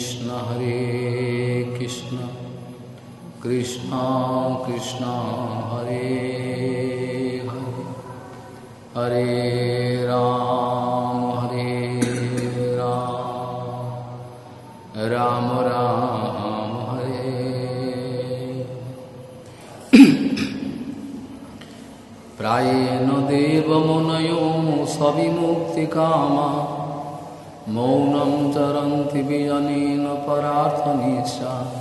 कृष्ण हरे कृष्ण। कृष्ण कृष्ण हरे हरे हरे राम हरे राम। राम राम हरे। प्रायेण देवमुनयो सविमुक्तिकामा। मौनं चरन्ति विजनेन परार्थनिशा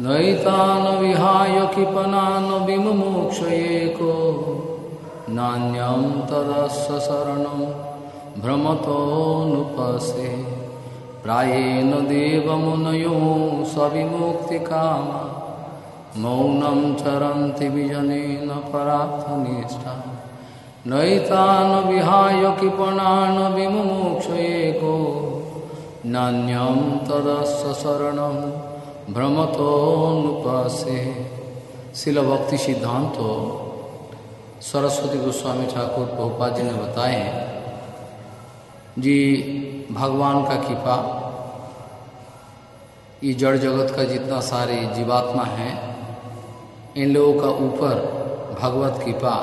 नैतान् विहाय कृपणान् विमुक्षयेको। नान्यं तदस्य शरणं भ्रमतोऽनुपसे प्रायेण देवमुनयो सविमुक्तिकामा। मौनं चरन्ति विजनेन परार्थनिष्ठा। नैतान् विहाय कृपणान् विमुक्षयेको नान्यं तदस्य शरणं शिल भक्ति सिद्धांत सरस्वती गोस्वामी ठाकुर प्रभुपा जी ने बताए, जी, भगवान का कृपा, ये जड़ जगत का जितना सारे जीवात्मा है, इन लोगों का ऊपर भगवत कृपा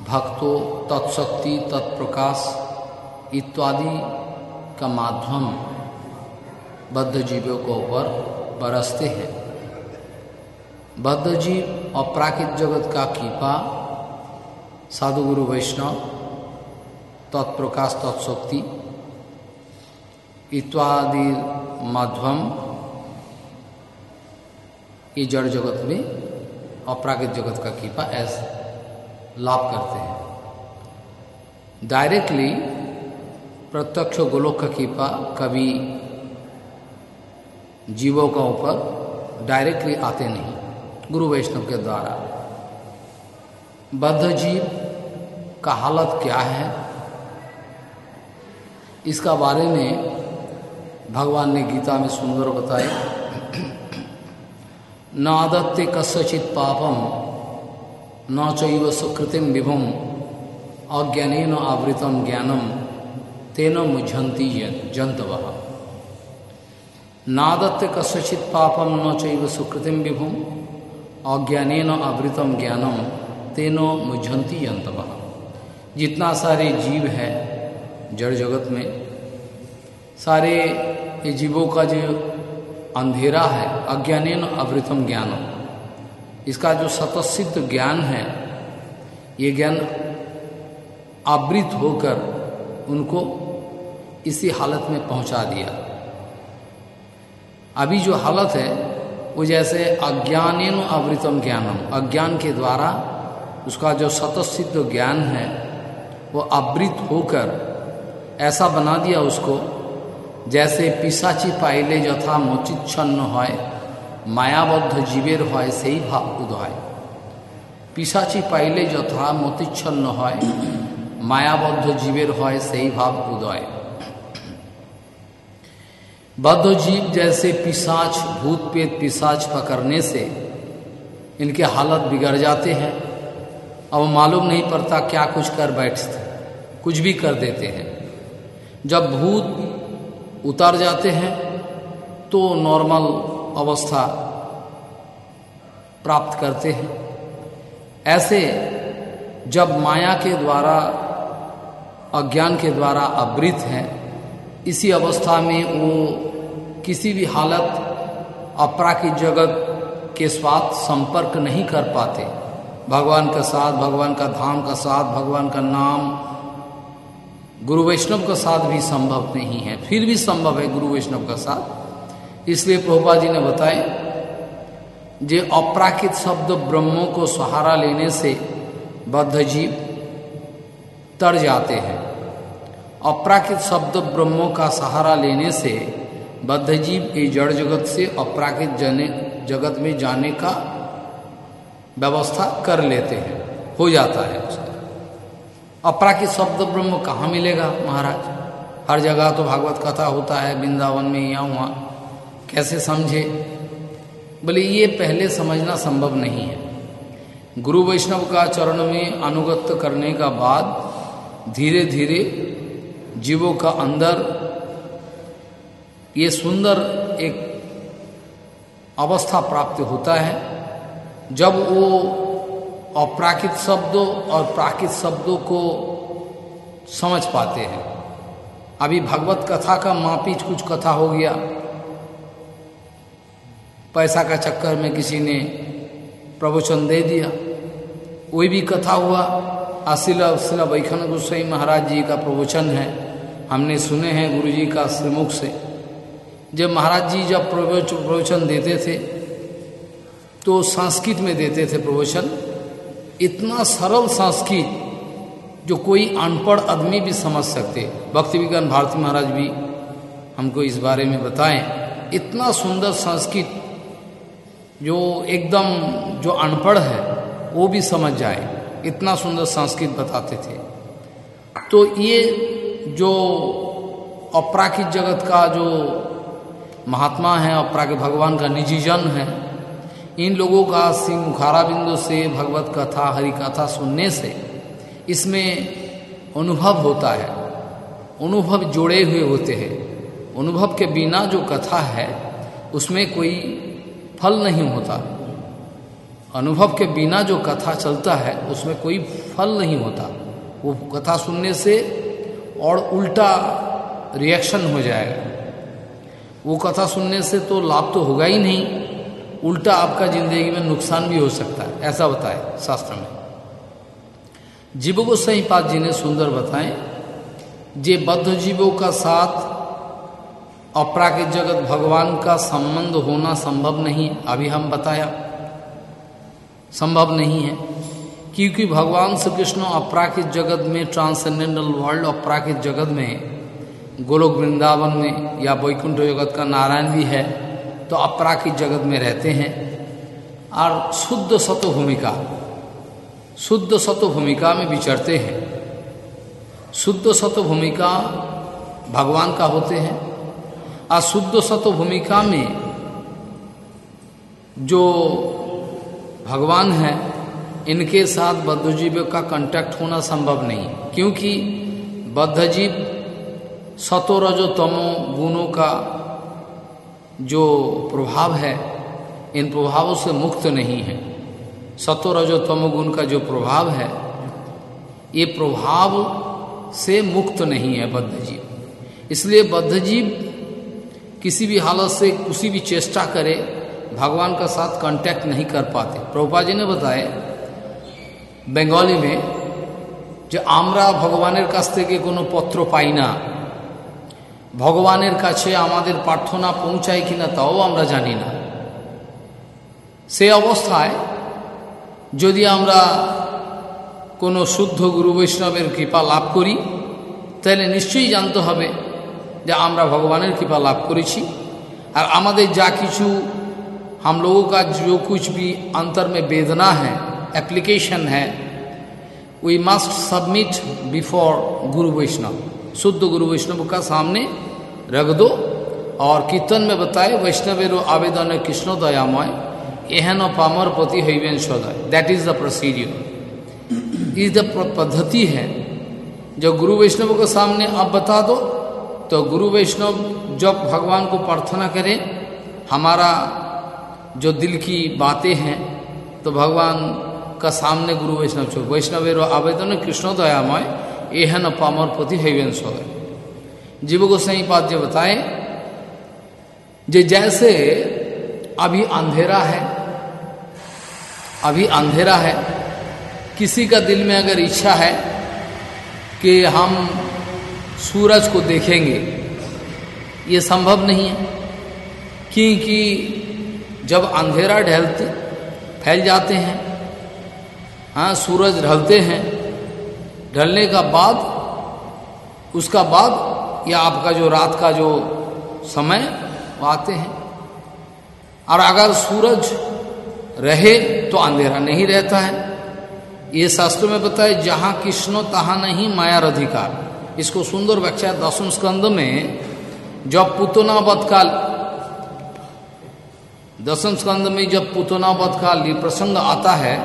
भक्तों तत्शक्ति तत्प्रकाश इत्यादि का माध्यम बद्ध जीवों को ऊपर बरसते हैं। बद्ध जीव अपराकित जगत का कृपा साधु गुरु वैष्णव, तत्प्रकाश तत्शक्ति इत्यादि माध्यम ये जड़ जगत में अपरागित जगत का कृपा ऐसा लाभ करते हैं। डायरेक्टली प्रत्यक्ष गोलोक का कृपा कभी जीवों का ऊपर डायरेक्टली आते नहीं, गुरु वैष्णव के द्वारा। बद्ध जीव का हालत क्या है? इसका बारे में भगवान ने गीता में सुंदर बताए न आदत्ते कस्यचित पापम। न चैव सुकृतिम विभुम अज्ञान आवृतम ज्ञानम तेन मुझंती जंतव नादत्त कस्यचित पापम न चैव सुकृतिम विभुम अज्ञान आवृतम ज्ञानम तेनो मुझंती जंतव जितना सारे जीव है जड़ जगत में, सारे जीवों का जो अंधेरा है अज्ञान आवृतम ज्ञानम। इसका जो सतसिद्ध ज्ञान है, ये ज्ञान आवृत होकर उनको इसी हालत में पहुँचा दिया। अभी जो हालत है, वो जैसे अज्ञान आवृतम ज्ञानम। अज्ञान के द्वारा उसका जो सतसिद्ध ज्ञान है, वो आवृत होकर ऐसा बना दिया उसको, जैसे पिसाची पाइले यथा मोचिच्छन्न হয় মায়াবদ্ধ জীবের হয় সেই ভাব উদয় পিসাচি পাইলে যথা মতিচ্ছন্ন হয় মায়াবদ্ধ জীবের হয় সেই ভাব उदय बद्ध जीव जैसे पिसाच भूत पेत पिसाच पकड़ने से इनके हालत बिगड़ जाते हैं अब मालूम नहीं पड़ता क्या कुछ कर बैठते कुछ भी कर देते हैं जब भूत उतर जाते हैं तो नॉर्मल अवस्था प्राप्त करते हैं। ऐसे जब माया के द्वारा, अज्ञान के द्वारा आवृत हैं, इसी अवस्था में वो किसी भी हालत अपराकित जगत के साथ संपर्क नहीं कर पाते। भगवान का साथ, भगवान का धाम का साथ, भगवान का नाम, गुरु वैष्णव का साथ भी संभव नहीं है। फिर भी संभव है गुरु वैष्णव का साथ इसलिए प्रभुपा जी ने बताए जे अपराकित शब्द ब्रह्मों को सहारा लेने से बद्ध जीव तर जाते हैं। अपराकित शब्द ब्रह्मों का सहारा लेने से बद्ध जीव ये जड़ जगत से अपराकित जने, जगत में जाने का व्यवस्था कर लेते हैं। हो जाता है उसका। अपराकित शब्द ब्रह्म कहाँ मिलेगा महाराज? हर जगह तो भागवत कथा होता है, वृंदावन में या वहाँ। कैसे समझे? बोले, ये पहले समझना संभव नहीं है। गुरु वैष्णव का चरण में अनुगत करने का बाद धीरे धीरे जीवों का अंदर ये सुंदर एक अवस्था प्राप्त होता है। जब वो अप्राकृत शब्दों और प्राकृत शब्दों को समझ पाते हैं। अभी भगवत कथा का मापीच कुछ कथा हो गया। पैसा का चक्कर में किसी ने प्रवचन दे दिया। वही भी कथा हुआ अशिला अशिला वैखन गोस्वाई महाराज जी का प्रवचन है। हमने सुने हैं गुरु जी का श्रीमुख से। जब महाराज जी जब प्रवचन देते थे तो संस्कृत में देते थे प्रवचन। इतना सरल संस्कृत जो कोई अनपढ़ आदमी भी समझ सकते। भक्ति विज्ञान, भारती महाराज भी हमको इस बारे में बताएँ। इतना सुंदर संस्कृत जो एकदम जो अनपढ़ है, वो भी समझ जाए। इतना सुंदर संस्कृत बताते थे। तो ये जो अपराकित जगत का जो महात्मा है अपराकित भगवान का निजी जन है, इन लोगों का सिंह मुखारा बिंदु से, भगवत कथा, हरि कथा सुनने से इसमें अनुभव होता है। अनुभव जोड़े हुए होते हैं। अनुभव के बिना जो कथा है, उसमें कोई फल नहीं होता। अनुभव के बिना जो कथा चलता है, उसमें कोई फल नहीं होता। वो कथा सुनने से और उल्टा रिएक्शन हो जाएगा। वो कथा सुनने से तो लाभ तो होगा ही नहीं, उल्टा आपका ज़िंदगी में नुकसान भी हो सकता है, ऐसा बताए शास्त्र में। जीवों को सही पात जी ने सुंदर बताएँ, जे बद्ध जीवों का साथ अपराकृत जगत भगवान का संबंध होना संभव नहीं, अभी हम बताया। संभव नहीं है, क्योंकि भगवान श्री कृष्ण अपराकृत जगत में ट्रांसेंडेंटल वर्ल्ड अपराकृत जगत में, गोलोक वृंदावन में या वैकुंठ जगत का नारायण भी है तो अपराकृत जगत में रहते हैं। और शुद्ध सतो भूमिका शुद्ध सतो भूमिका में विचरते हैं। शुद्ध सतो भूमिका भगवान का होते हैं। अशुद्ध सतो भूमिका में जो भगवान है, इनके साथ बद्धजीव का कांटेक्ट होना संभव नहीं। क्योंकि बद्धजीव सतो रजो तमो गुणों का जो प्रभाव है, इन प्रभावों से मुक्त नहीं है। सतो रजो तमो गुण का जो प्रभाव है, ये प्रभाव से मुक्त नहीं है बद्धजीव। इसलिए बद्धजीव किसी भी हालत से किसी भी चेष्टा करे भगवान का साथ कांटेक्ट नहीं कर पाते प्रभुपा जी ने बताए बंगाली में যে আমরা ভগবানের কাছ থেকে কোনো পত্র পাই না ভগবানের কাছে আমাদের প্রার্থনা পৌঁছায় কিনা তাও আমরা জানি না সে অবস্থায় যদি আমরা কোনো শুদ্ধ গুরু বৈষ্ণবের কৃপা লাভ করি তাহলে নিশ্চয়ই জানতে হবে যে আমরা ভগবানের কৃপা লাভ করেছি আর আমাদের যা কিছু हम लोगों का जो कुछ भी अंतर में वेदना है एप्लीकेशन है वी मस्ट सबमिट बिफोर गुरु वैष्णव शुद्ध गुरु वैष्णव का सामने रख दो और कीर्तन में बताए वैष्णवेरो आवेदन कृष्ण दयामय एहन पामर पति हईवेन सदय that is the procedure is the पद्धति है जो गुरु वैष्णव के सामने आप बता दो तो गुरु वैष्णव जब भगवान को प्रार्थना करें, हमारा जो दिल की बातें हैं तो भगवान का सामने गुरु वैष्णव छो वैष्णवेरो आवेदन, कृष्ण दयामय, एहन पामर पति हैवेन सदय जीव सही बात जो बताए, जे जैसे अभी अंधेरा है, अभी अंधेरा है, किसी का दिल में अगर इच्छा है कि हम सूरज को देखेंगे। ये संभव नहीं है, क्योंकि जब अंधेरा ढलते, फैल जाते हैं हाँ सूरज ढलते हैं, ढलने का बाद, उसका बाद या आपका जो रात का जो समय, वो आते हैं। और अगर सूरज रहे तो अंधेरा नहीं रहता है। ये शास्त्र में बताए जहाँ कृष्णो, तहा नहीं माया अधिकार। इसको सुंदर व्याख्या दसम स्कंद में जब पुतना काल, दसम स्कंद में जब पुतना काल ये प्रसंग आता है,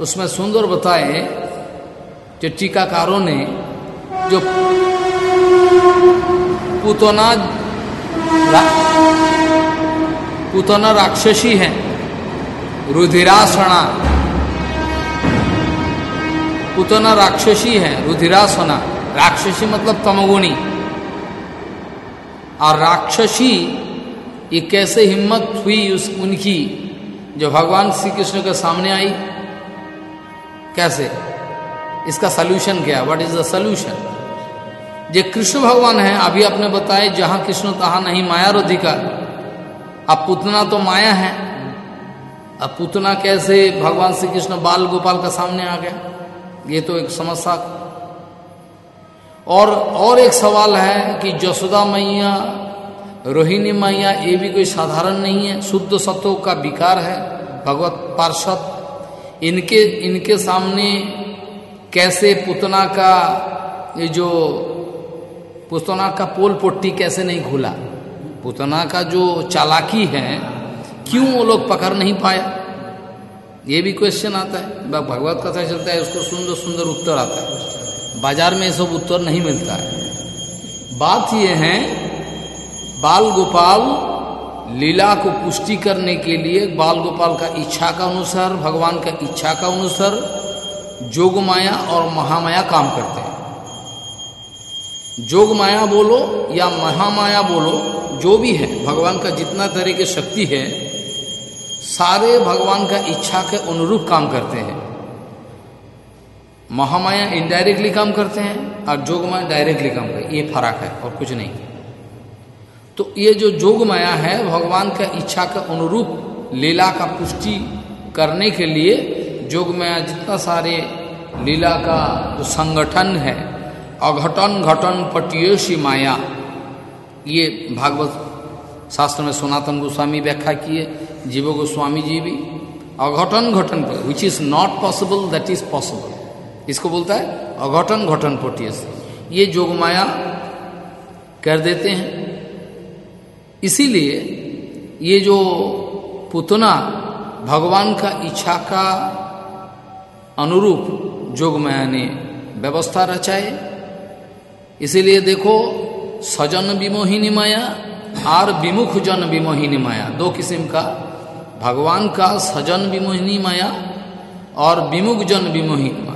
उसमें सुंदर बताए जो टीकाकारों ने जो पुतना पुतना राक्षसी है, रुधिरासना, पुतना राक्षसी है, रुधिरासना। राक्षसी मतलब तमगुणी। और राक्षसी, ये कैसे हिम्मत हुई उस उनकी, जो भगवान श्री कृष्ण के सामने आई? कैसे? इसका सल्यूशन क्या? व्हाट इज़ द सल्यूशन जो कृष्ण भगवान है, अभी आपने बताया, जहाँ कृष्ण तहा नहीं माया रोधिका अब पुतना तो माया है। अब पुतना कैसे भगवान श्री कृष्ण बाल गोपाल का सामने आ गया? ये तो एक समस्या। और और एक सवाल है कि जसोदा मैया, रोहिणी मैया, ये भी कोई साधारण नहीं है? शुद्ध सत्व का विकार है? भगवत पार्षद, इनके इनके सामने कैसे पुतना का, ये जो पुतना का पोल पोट्टी कैसे नहीं खुला? पुतना का जो चालाकी है, क्यों वो लोग पकड़ नहीं पाया ये भी क्वेश्चन आता है। भगवत कथा चलता है, उसको सुंदर सुंदर उत्तर आता है। बाज़ार में सब उत्तर नहीं मिलता है। बात ये है, बाल गोपाल लीला को पुष्टि करने के लिए बाल गोपाल का इच्छा का अनुसार, भगवान का इच्छा का अनुसार जोग माया और महामाया काम करते हैं। जोग माया बोलो या महामाया बोलो, जो भी है, भगवान का जितना तरह की शक्ति है, सारे भगवान का इच्छा के अनुरूप काम करते हैं। महामाया इनडायरेक्टली काम करते हैं और जोग माया डायरेक्टली काम करते ये फ़र्क है और कुछ नहीं। तो ये जो जोग माया है, भगवान का इच्छा के अनुरूप लीला का पुष्टि करने के लिए जोग माया जितना सारे लीला का जो संगठन है, अघटन घटन पटियोशी माया, ये भागवत शास्त्र में सनातन गोस्वामी व्याख्या किए जीवो गोस्वामी जी भी। अघटन घटन पर which is not possible that is possible इसको बोलता है? अघटन घटन पटियस ये जोग माया कर देते हैं। इसीलिए ये जो पुतना भगवान का इच्छा का अनुरूप जोग माया ने व्यवस्था रचाए इसीलिए देखो, सजन विमोहिनी माया और विमुख जन विमोहिनी माया, दो किस्म का। भगवान का सजन विमोहिनी माया और विमुख जन विमोहिनी माया।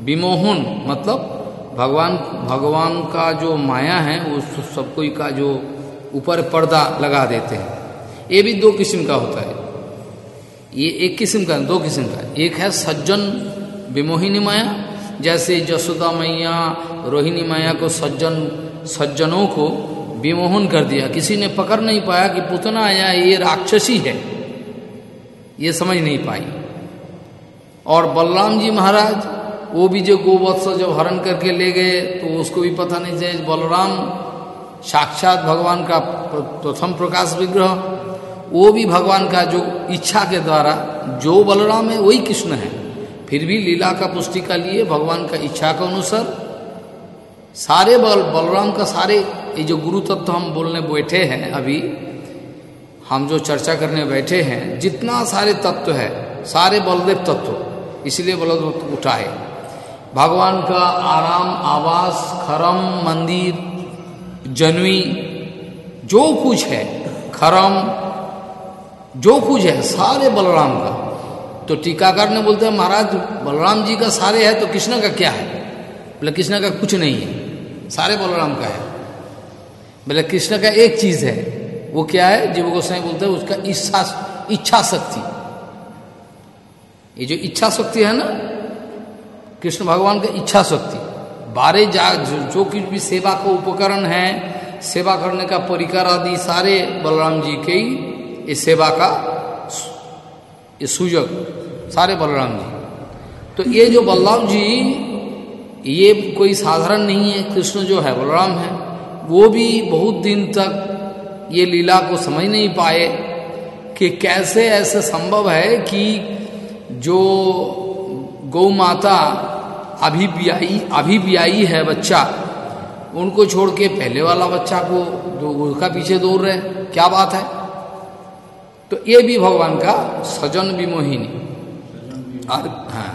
विमोहन मतलब भगवान भगवान का जो माया है, वो सबको का जो ऊपर पर्दा लगा देते हैं। ये भी दो किस्म का होता है। ये एक किस्म का, दो किस्म का। एक है सज्जन विमोहिनी माया, जैसे जसोदा मैया, रोहिणी माया को सज्जन, सज्जनों को विमोहन कर दिया। किसी ने पकड़ नहीं पाया कि पुतना आया ये राक्षसी है। ये समझ नहीं पाई। और बलराम जी महाराज वो भी जो गोवत्स जब हरण करके ले गए तो उसको भी पता नहीं चले, बलराम, साक्षात भगवान का प्रथम प्रकाश विग्रह। वो भी भगवान का जो इच्छा के द्वारा, जो बलराम है, वही कृष्ण है। फिर भी लीला का पुष्टि का लिए भगवान का इच्छा के अनुसार, सारे बल, बलराम का सारे, ये जो गुरु तत्व हम बोलने बैठे हैं अभी, हम जो चर्चा करने बैठे हैं, जितना सारे तत्व है, सारे बलदेव तत्व, इसलिए बलदेव उठाए। भगवान का आराम, आवास, खरम, मंदिर, जनवी, जो कुछ है, खरम, जो कुछ है, सारे बलराम का। तो टीकाकार ने बोलते हैं, महाराज, बलराम जी का सारे है तो कृष्ण का क्या है? बोले, कृष्ण का कुछ नहीं है, सारे बलराम का है। बोले, कृष्ण का एक चीज़ है, वो क्या है? जीव गोसाई बोलते हैं, उसका इच्छा इच्छा शक्ति। ये जो इच्छा शक्ति है ना कृष्ण भगवान का इच्छा शक्ति। बारे जा जो, जो कुछ भी सेवा का उपकरण है सेवा करने का परिकर आदि सारे बलराम जी के ही इस सेवा का ये सुजग सारे बलराम जी। तो ये जो बलराम जी ये कोई साधारण नहीं है कृष्ण जो है बलराम है वो भी बहुत दिन तक ये लीला को समझ नहीं पाए कि कैसे ऐसे संभव है कि जो गौ माता अभी ब्याई अभी ब्याई है बच्चा। उनको छोड़ के पहले वाला बच्चा को जो उसका पीछे दौड़ रहे क्या बात है? तो ये भी भगवान का सजन विमोहिनी। और हाँ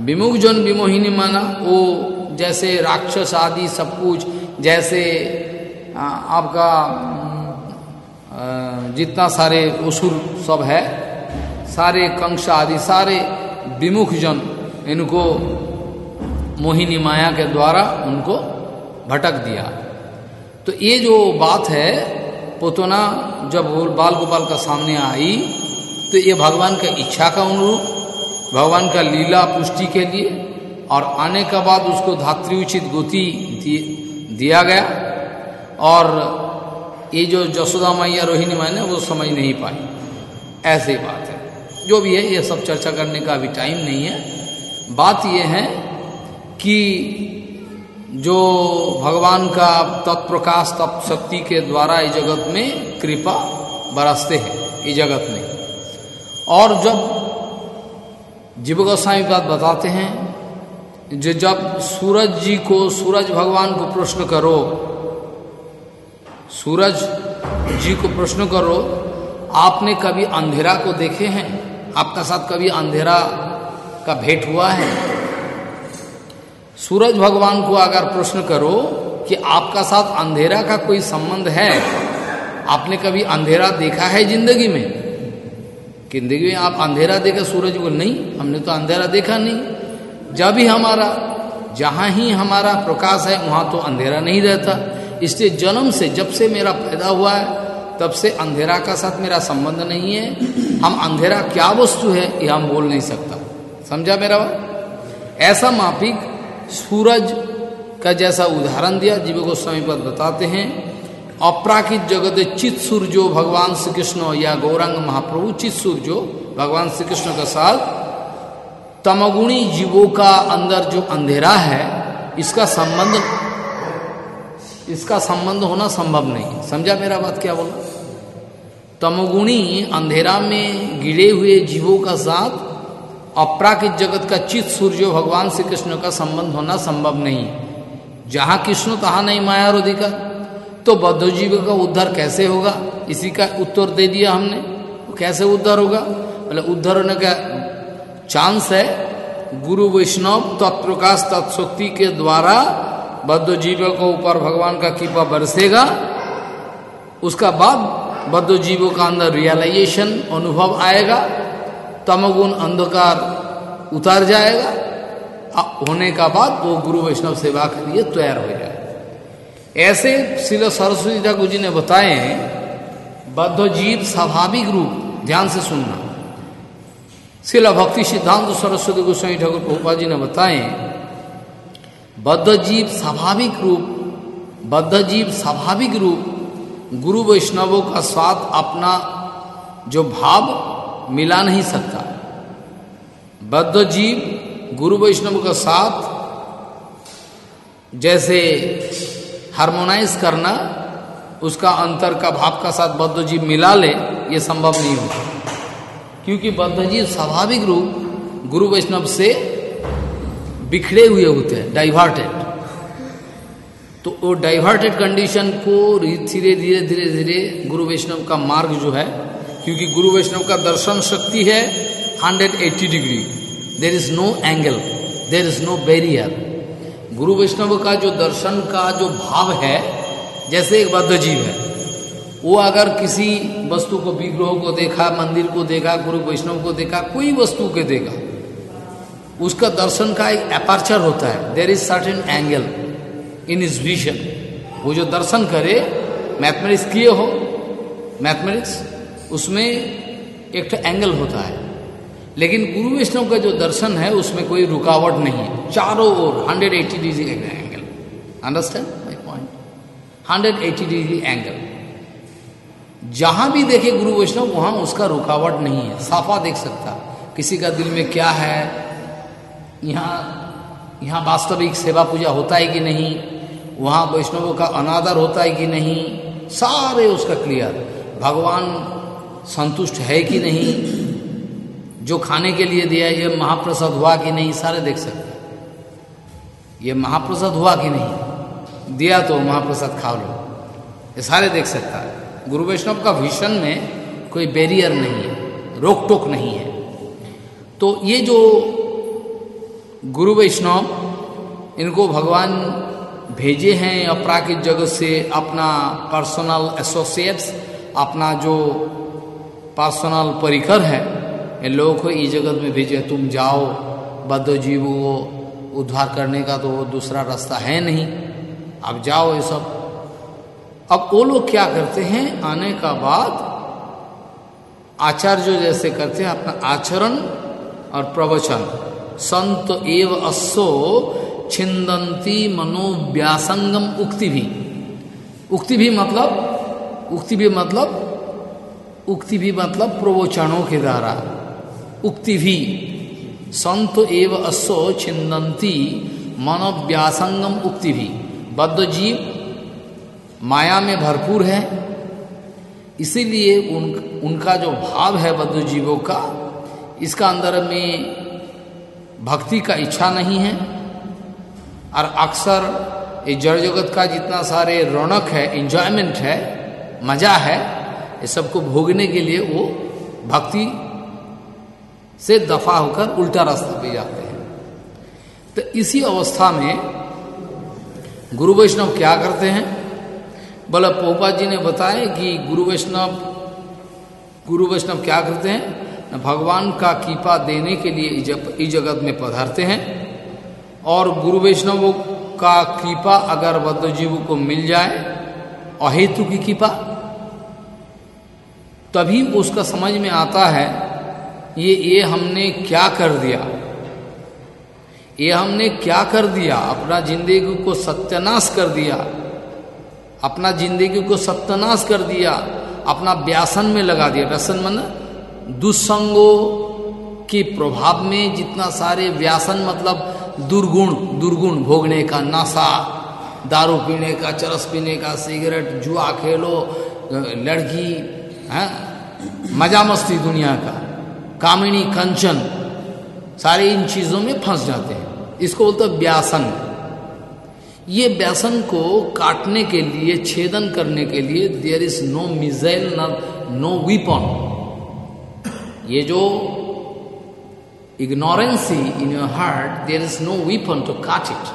विमुख जन विमोहिनी माना, वो जैसे राक्षस आदि सब कुछ, जैसे आपका जितना सारे असुर सब है, सारे कंश आदि, सारे विमुख जन, इनको मोहिनी माया के द्वारा उनको भटक दिया। तो ये जो बात है, पोतना, जब बाल गोपाल का सामने आई तो ये भगवान का इच्छा का अनुरूप, भगवान का लीला पुष्टि के लिए, और आने के बाद उसको धात्री उचित गति दिया गया, और ये जो जसोदा मैया रोहिणी मैंने वो समझ नहीं पाई। ऐसी बात है। जो भी है, ये सब चर्चा करने का अभी टाइम नहीं है। बात ये है कि जो भगवान का तत्प्रकाश तत्व शक्ति के द्वारा इस जगत में कृपा बरसते हैं, इस जगत में। और जब जीव गोस्वामी बात बताते हैं, जो जब सूरज जी को, सूरज भगवान को प्रश्न करो, सूरज जी को प्रश्न करो, आपने कभी अंधेरा को देखे हैं? आपका साथ कभी अंधेरा का भेंट हुआ है? सूरज भगवान को अगर प्रश्न करो कि आपका साथ अंधेरा का कोई संबंध है? आपने कभी अंधेरा देखा है ज़िंदगी में? ज़िंदगी में आप अंधेरा देखा, सूरज को नहीं, हमने तो अंधेरा देखा नहीं। जब भी हमारा, जहाँ ही हमारा प्रकाश है, वहाँ तो अंधेरा नहीं रहता। इसलिए जन्म से जब से मेरा पैदा हुआ है, तब से अंधेरा का साथ मेरा संबंध नहीं है। हम अंधेरा क्या वस्तु है यह हम बोल नहीं सकता। समझा मेरा ऐसा मापिक सूरज का जैसा उदाहरण दिया, जीव गोस्वामी पद बताते हैं, अपराकित जगत चित सूर्यो भगवान श्री कृष्ण या गौरांग महाप्रभु चित सूर्यो भगवान श्री कृष्ण का साथ। तमगुणी जीवों का अंदर जो अंधेरा है, इसका संबंध इसका संबंध होना संभव नहीं। समझा मेरा बात क्या बोला? तमगुणी अंधेरा में गिरे हुए जीवों का साथ अपराकित जगत का चित सूर्य भगवान श्री कृष्ण का संबंध होना संभव नहीं जहाँ कृष्ण, तहा नहीं माया रोधिका तो बद्ध जीव का उद्धार कैसे होगा? इसी का उत्तर दे दिया हमने। कैसे उद्धार होगा? बोले, उद्धार होने का चांस है। गुरु वैष्णव तत्प्रकाश तत्शक्ति के द्वारा बद्ध जीव को ऊपर भगवान का कृपा बरसेगा। उसका बाद बद्ध जीवों का अंदर रियलाइजेशन अनुभव आएगा। तमगुण अंधकार उतर जाएगा। होने का बाद वो गुरु वैष्णव सेवा के लिए तैयार हो जाए ऐसे शिल सरस्वती ठाकुर जी ने बताए बद्ध जीव स्वाभाविक रूप, ध्यान से सुनना। शिला भक्ति सिद्धांत सरस्वती गोस्वामी ठाकुर प्रभुपा जी ने बताए बद्ध जीव स्वाभाविक रूप बद्ध जीव स्वाभाविक रूप, गुरु वैष्णवों का स्वाद अपना जो भाव मिला नहीं सकता। बद्ध जीव गुरु वैष्णव का साथ, जैसे हारमोनाइज करना, उसका अंतर का भाव का साथ बद्ध जीव मिला ले, ये संभव नहीं होता। क्योंकि बद्ध जीव स्वाभाविक रूप गुरु वैष्णव से बिखरे हुए होते हैं डाइवर्टेड तो वो डाइवर्टेड कंडीशन को धीरे धीरे धीरे धीरे गुरु वैष्णव का मार्ग जो है क्योंकि गुरु वैष्णव का दर्शन शक्ति है 180 degree there is no angle there is no barrier गुरु वैष्णव का जो दर्शन का जो भाव है, जैसे एक बद्ध जीव है, वो अगर किसी वस्तु को विग्रह को देखा, मंदिर को देखा, गुरु वैष्णव को देखा, कोई वस्तु के देखा, उसका दर्शन का एक अपर्चर होता है। There is certain angle in is vision वो जो दर्शन करे मैथमेटिक्स किए हो? मैथमेटिक्स उसमें एक एंगल होता है। लेकिन गुरु वैष्णव का जो दर्शन है, उसमें कोई रुकावट नहीं है। चारों ओर 180 degree angle understand my point 180 degree angle जहाँ भी देखे गुरु वैष्णव, वहाँ उसका रुकावट नहीं है। साफा देख सकता। किसी का दिल में क्या है? यहाँ यहाँ वास्तविक सेवा पूजा होता है कि नहीं? वहाँ वैष्णवों का अनादर होता है कि नहीं? सारे उसका क्लियर भगवान संतुष्ट है कि नहीं? जो खाने के लिए दिया ये महाप्रसाद हुआ कि नहीं? सारे देख सकते ये महाप्रसाद हुआ कि नहीं? दिया तो महाप्रसाद खा लो। ये सारे देख सकता है। गुरु वैष्णव का विषण में कोई बैरियर नहीं है रोक टोक नहीं है। तो ये जो गुरु वैष्णव, इनको भगवान भेजे हैं अपराकित जगत से, अपना पर्सनल एसोसिएट्स अपना जो पर्सनल परिकर है। इन लोगों को इस जगत में भेजे, तुम जाओ बद्ध जीवों को उद्धार करने का तो वो दूसरा रास्ता है नहीं। अब जाओ ये सब। अब वो लोग क्या करते हैं? आने का बाद आचार्य जैसे करते हैं अपना आचरण और प्रवचन। संत एव अस्सो छिंदंती मनोव्यासंगम उक्ति भी उक्ति भी मतलब उक्ति भी मतलब उक्ति भी मतलब प्रवचनों के द्वारा। उक्ति भी, संत एव अस्सो छिंदंती मनोव्यासंगम उक्ति भी। बद्ध जीव माया में भरपूर है, इसीलिए उन, उनका जो भाव है बद्ध जीवों का, इसका अंदर में भक्ति का इच्छा नहीं है। और अक्सर ये जड़ जगत का जितना सारे रौनक है इंजॉयमेंट है, मज़ा है ये सबको भोगने के लिए वो भक्ति से दफ़ा होकर उल्टा रास्ता पे जाते हैं। तो इसी अवस्था में गुरु वैष्णव क्या करते हैं? बोला, पोपा जी ने बताया कि गुरु वैष्णव गुरु वैष्णव क्या करते हैं? भगवान का कीपा देने के लिए इस जगत में पधारते हैं और गुरु वैष्णव का कृपा अगर बद्धजीव को मिल जाए, अहेतु की कृपा। तभी उसका समझ में आता है, ये ये हमने क्या कर दिया? ये हमने क्या कर दिया? अपना ज़िंदगी को सत्यानाश कर दिया। अपना ज़िंदगी को सत्यानाश कर दिया। अपना व्यासन में लगा दिया। व्यसन मन दुस्संगों के प्रभाव में जितना सारे व्यासन मतलब दुर्गुण दुर्गुण भोगने का नशा दारू पीने का, चरस पीने का, सिगरेट, जुआ खेलो, लड़की है? मज़ा मस्ती दुनिया का। कामिनी कंचन सारे इन चीज़ों में फंस जाते हैं। इसको बोलते हैं व्यासन। ये व्यासन को काटने के लिए छेदन करने के लिए there is no missile no weapon ये जो ignorancy in your heart, there is no weapon to cut it.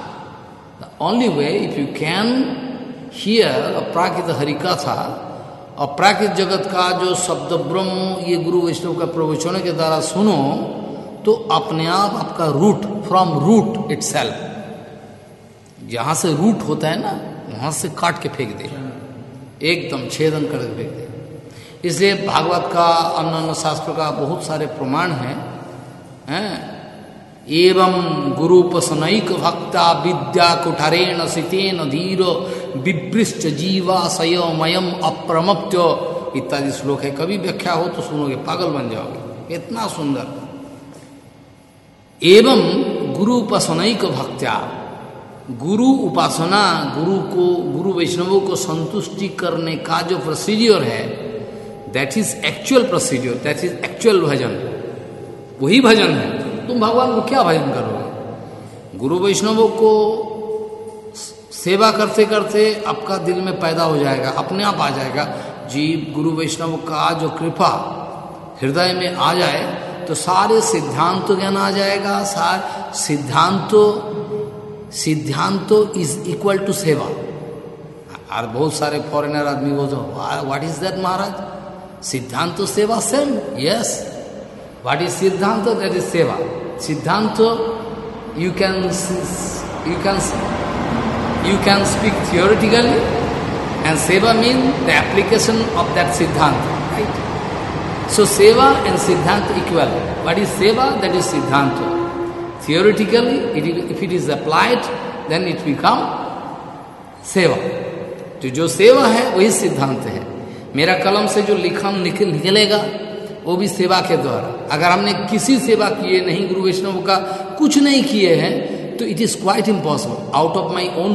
The only way, if you can hear अपराकृत हरिकथा अपराकृत जगत का जो शब्द ब्रह्म, ये गुरु वैष्णव का प्रवचन के द्वारा सुनो तो अपने आप आपका root from root itself जहाँ से रूट होता है ना, वहाँ से काट के फेंक दे। एकदम छेदन करके फेंक दे। इसलिए भागवत का अन्य शास्त्र का बहुत सारे प्रमाण हैं हैं। एवं गुरुपसनैक भक्ता विद्या कुठरेण सितेन धीर विभृष्ट जीवाशय मयम अप्रमत्य। इत्यादि श्लोक है, कभी व्याख्या हो तो सुनोगे, पागल बन जाओगे। इतना सुंदर। एवं गुरु उपासनैक भक्त्या, गुरु उपासना, गुरु को, गुरु वैष्णवों को संतुष्टि करने का जो प्रोसीजियर है that is actual procedure that is actual भजन वही भजन है। तुम भगवान को क्या भजन करोगे? गुरु वैष्णवों को सेवा करते करते आपका दिल में पैदा हो जाएगा, अपने आप आ जाएगा। जीव, गुरु वैष्णव का जो कृपा हृदय में आ जाए तो सारे सिद्धांत ज्ञान आ जाएगा, सार, सिद्धांत सिद्धांत इज़ इक्वल टू सेवा। और बहुत सारे फॉरेनर आदमी बोलते व्हाट इज़ दैट महाराज? सिद्धांत सेवा same yes What is Siddhanta? That is Seva. Siddhanta, you can, you can, you can speak theoretically and Seva means the application of that Siddhanta. Right? So Seva and Siddhanta equal. What is Seva? That is Siddhanta. Theoretically, it, if it is applied, then it become सेवा तो जो सेवा है वही सिद्धांत है मेरा कलम से जो निकल निकलेगा वो भी सेवा के द्वारा। अगर हमने किसी सेवा किए नहीं, गुरु वैष्णव का कुछ नहीं किए हैं तो it is quite impossible out of my own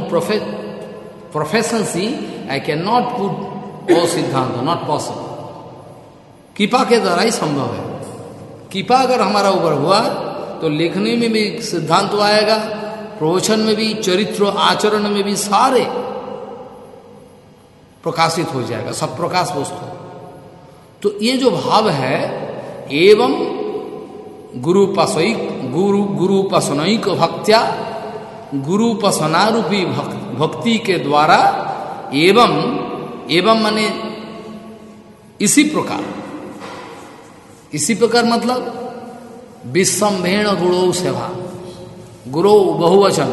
profession see I can not put वो सिद्धांत नॉट पॉसिबल कृपा के द्वारा ही संभव है। कृपा अगर हमारा ऊपर हुआ तो लिखने में भी सिद्धांत आएगा, प्रवचन में भी, चरित्र, आचरण में भी सारे प्रकाशित हो जाएगा। सब प्रकाश वस्तु। तो ये जो भाव है, एवं गुरु पसैक गुरु गुरु पसनैक भक्त्या गुरु पसनारूपी भक्ति के द्वारा एवं एवं माने इसी प्रकार इसी प्रकार मतलब विसंभेण गुरु सेवा, गुरु बहुवचन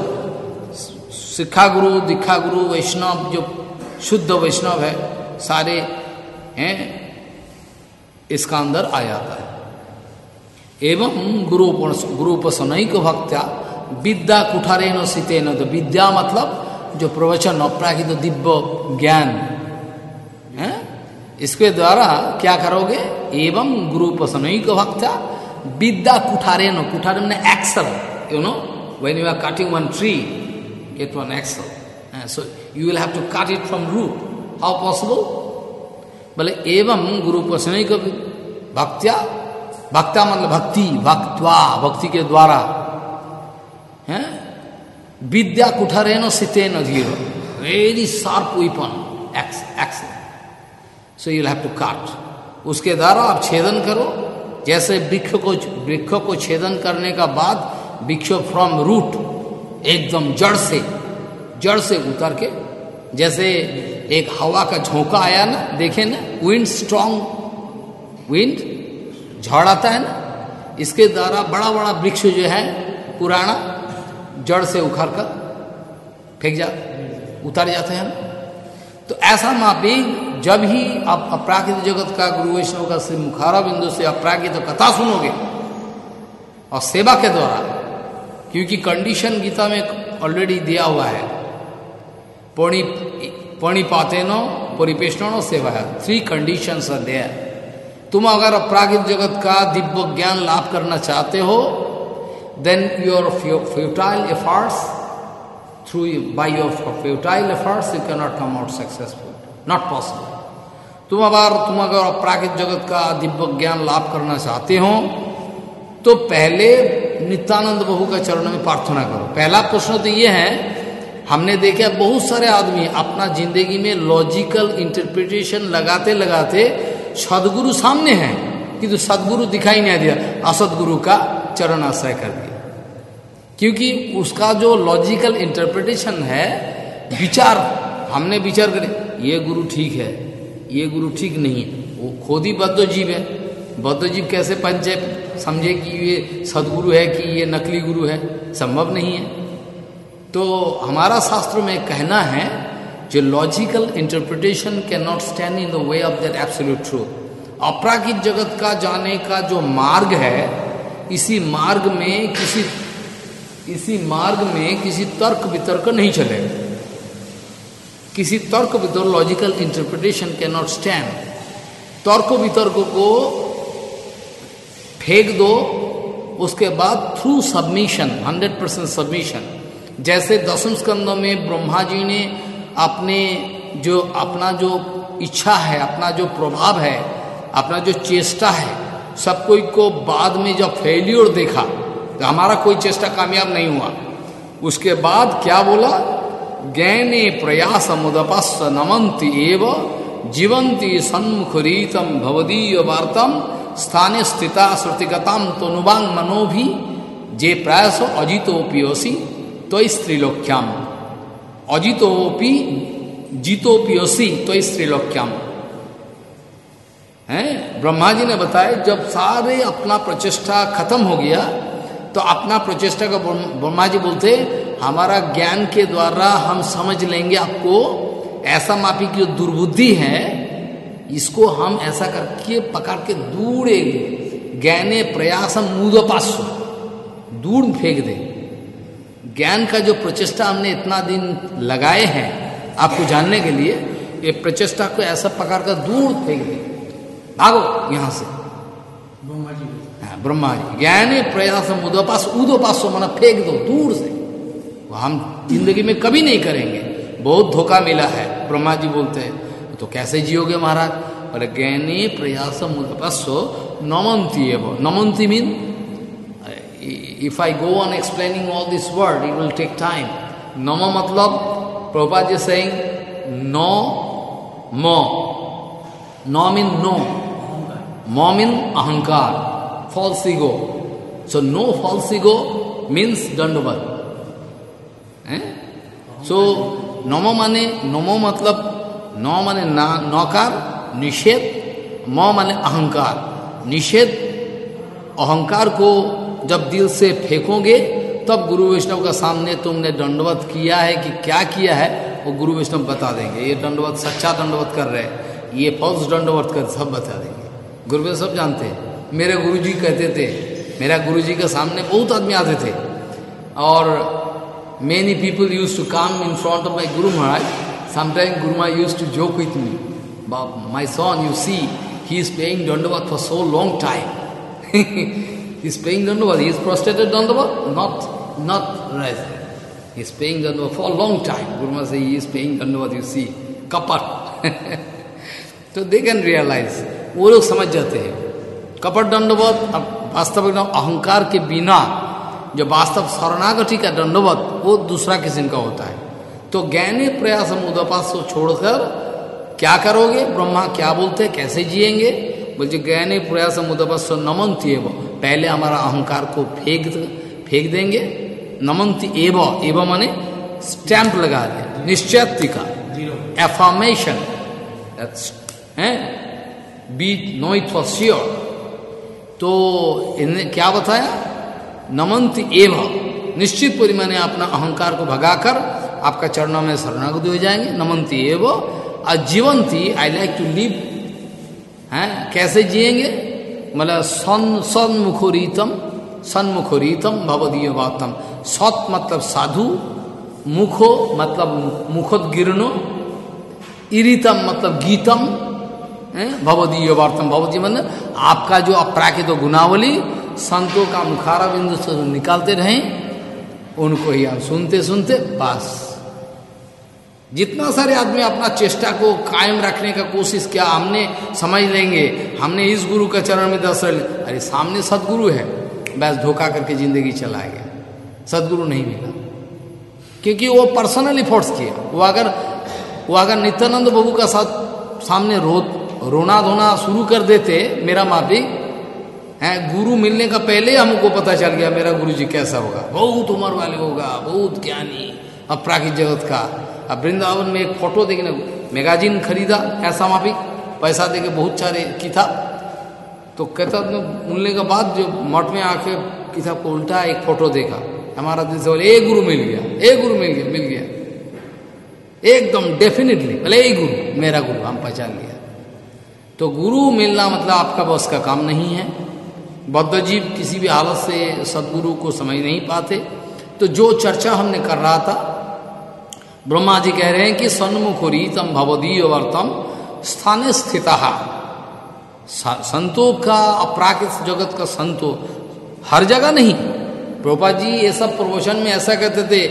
शिक्षा गुरु दीक्षा गुरु वैष्णव, जो शुद्ध वैष्णव है, सारे, हैं इसका अंदर आ जाता है एवं गुरु गुरुपसनैक भक्त्या, विद्या कुठारे न सीते न तो विद्या मतलब जो प्रवचन अपरागित दिव्य ज्ञान। है? इसके द्वारा क्या करोगे? एवं गुरुपसनैक भक्त्या, विद्या कुठारे न कुठारे ने axle you know when you are cutting one tree it one axle so you will have to cut it from root how possible बोले, एवं गुरुपसनैक भक्त्या, भक्ता मतलब भक्ति, भक्तवा, भक्ति के द्वारा। है? विद्या कुठरे न सीते न धीर very sharp weapon axe axe so you have to काट उसके द्वारा आप छेदन करो। जैसे वृक्ष को वृक्ष को छेदन करने का बाद वृक्ष फ्रॉम रूट एकदम जड़ से जड़ से उतर के, जैसे एक हवा का झोंका आया ना, देखे ना विंड स्ट्रांग विंड झड़ आता है ना, इसके द्वारा बड़ा बड़ा वृक्ष जो है, पुराना, जड़ से उखाड़ कर फेंक जा, उतार जाते हैं तो ऐसा मापी, जब ही आप अपराकृत जगत का, गुरु वैष्णव का, श्री मुखारा बिंदु से अपराकृत तो कथा सुनोगे, और सेवा के द्वारा, क्योंकि कंडीशन गीता में ऑलरेडी दिया हुआ है पौणी पौणी पाते नो परिपेषणो है। थ्री कंडीशन देयर तुम अगर अपरागिक जगत का दिव्य ज्ञान लाभ करना चाहते हो then your futile efforts through by your futile efforts you can not come out successful not possible तुम अगर तुम अगर अपरागिक जगत का दिव्य ज्ञान लाभ करना चाहते हो तो पहले नित्यानंद बहू का चरण में प्रार्थना करो। पहला प्रश्न तो ये है हमने देखा बहुत सारे आदमी अपना ज़िंदगी में लॉजिकल इंटरप्रिटेशन लगाते लगाते सदगुरु सामने हैं, किंतु सदगुरु दिखाई नहीं दिया, असदगुरु का चरण आश्रय कर दिया। क्योंकि उसका जो लॉजिकल इंटरप्रिटेशन है, विचार, हमने विचार करे, ये गुरु ठीक है, ये गुरु ठीक नहीं है, वो खुद ही बद्ध जीव है। बद्ध जीव कैसे पंचे समझे कि ये सदगुरु है, कि ये नकली गुरु है? संभव नहीं है। तो हमारा शास्त्र में कहना है, जो logical interpretation can not stand in the way of that absolute truth अपराकित जगत का जाने का जो मार्ग है, इसी मार्ग में किसी, इसी मार्ग में किसी तर्क वितर्क नहीं चलेगा किसी तर्क वितर्क logical interpretation can not stand तर्क वितर्क को फेंक दो, उसके बाद through submission hundred percent submission जैसे दसम स्कंदों में ब्रह्मा जी ने अपने जो, अपना जो इच्छा है, अपना जो प्रभाव है, अपना जो चेष्टा है, सब कोई को बाद में जब फेल्योर देखा तो हमारा कोई चेष्टा कामयाब नहीं हुआ। उसके बाद क्या बोला? ज्ञाने प्रयास मुदपस्व नमंती एव जीवंती सन्मुख रीतम भवदीय वार्तम स्थाने स्थिता श्रुतिगताम तनुवांग मनोभी, जे प्रयास अजितोपियोसी तो स्त्रीलोक्याम। अजितोपी जीतोपियोसी तो स्त्रीलोक्याम। है? ब्रह्मा जी ने बताया, जब सारे अपना प्रचेष्टा खत्म हो गया तो अपना प्रचेष्टा का ब्रह्मा जी बोलते, हमारा ज्ञान के द्वारा हम समझ लेंगे आपको, ऐसा मापी की जो दुर्बुद्धि है, इसको हम ऐसा करके पकड़ के दूर एक ज्ञाने प्रयास मुदोपास्व दूर फेंक दे। ज्ञान का जो प्रचेष्टा हमने इतना दिन लगाए हैं आपको जानने के लिए ये प्रचेष्टा को ऐसा पकड़ कर दूर फेंक दे। भागो यहाँ से। ब्रह्मा जी हाँ ब्रह्मा जी ज्ञान प्रयास उदोपास उदोपास मना फेंक दो दूर से। वो हम ज़िंदगी में कभी नहीं करेंगे। बहुत धोखा मिला है ब्रह्मा जी बोलते हैं। तो कैसे जियोगे महाराज? और ज्ञानी प्रयास मुदपस्व नमंती एवं। नमंती mean if I go on explaining all this word, it will take time. Nama matlab, Prabhupada is saying, no, mo. No mean no. Mo mean ahankar, false ego. So no false ego means dandavat. Eh? So, namo mane, namo matlab, no mane na, नौकार निषेध म माने अहंकार निषेध अहंकार को जब दिल से फेंकोगे, तब गुरु वैष्णव का सामने तुमने दंडवत किया है कि क्या किया है, वो गुरु वैष्णव बता देंगे। ये दंडवत, सच्चा दंडवत कर रहे हैं। ये फॉल्स दंडवत कर सब बता देंगे। गुरु वैष्णव सब जानते हैं। मेरे गुरु जी कहते थे, मेरा गुरु जी के सामने बहुत आदमी आते थे। और many people use to come in front of my guru Maharaj. Sometime guru my use to joke with me my son you see he is playing dandavat for so long time He's paying Dandavat. He is prostrated Dandavat, not, not rising. He's paying Dandavat for a long time. Guru Maharaj he is paying Dandavat, you see. Kapat. तो they can realise वो लोग समझ जाते हैं कपट दंडवत अब वास्तविक अहंकार के बिना जो वास्तव शरणागति का दंडवत वो दूसरा किस्म का होता है तो ज्ञानी प्रयास उदपास को छोड़कर क्या करोगे ब्रह्मा क्या बोलते हैं कैसे जिएँगे बोलते ज्ञानी प्रयास मुदपस्व नमनती एव पहले हमारा अहंकार को फेंक फेंक देंगे। नमनती एव एव माने स्टैंप लगा दे निश्चय का। Affirmation be know it for sure तो इन्हें क्या बताया? नमंत एव। निश्चित परिमाणे अपना अहंकार को भगाकर आपका चरणों में शरणागति हो जाएँगे। नमंती एव। अजीवंती आई लाइक टू लिव हैं? कैसे जिएँगे? मतलब सन, सन्मुखोरीतम सन्मुखोरीतम भवदीय वातम सत मतलब साधु, मुखो मतलब मुखोदगिरनो इरितम मतलब गीतम भवदीय वार्तम भवदी मतलब आपका जो अपराकित तो गुनावली संतों का मुखारा बिंदु से निकालते रहें, उनको ही आप सुनते सुनते बस। जितना सारे आदमी अपना चेष्टा को कायम रखने का कोशिश किया, हमने समझ लेंगे। हमने इस गुरु का चरण में दर्शन अरे, सामने सदगुरु है। बस धोखा करके ज़िंदगी चला गया। सदगुरु नहीं मिला। क्योंकि वो पर्सनल इफोर्ट्स किया। वो अगर वो अगर नित्यानंद बाबू का साथ सामने रो रोना धोना शुरू कर देते, मेरा माफ़ी, है, गुरु मिलने का पहले हमको पता चल गया, मेरा गुरु जी कैसा होगा। बहुत उम्र वाले होगा, बहुत ज्ञानी अपराकित जगत का। अब वृंदावन में एक फ़ोटो देखने मैगजीन खरीदा ऐसा माफ़ी, पैसा दे के बहुत सारे किताब तो कहता मिलने के बाद जो मठ में आके किताब को उल्टा एक फ़ोटो देखा। हमारा दिल से बोले, एक गुरु मिल गया, एक गुरु मिल गया मिल गया। एकदम डेफिनेटली बोले एक गुरु, मेरा गुरु हम पहचान लिया। तो गुरु मिलना मतलब आपका बस का काम नहीं है। बद्धजीव किसी भी हालत से सदगुरु को समझ नहीं पाते। तो जो चर्चा हमने कर रहा था ब्रह्मा जी कह रहे हैं कि सन्मुखरीतम भवदीय वर्तम स्थाने स्थित। संतों का, अपराकृत जगत का संतो, हर जगह नहीं। प्रोपा जी, ये सब प्रवचन में ऐसा कहते थे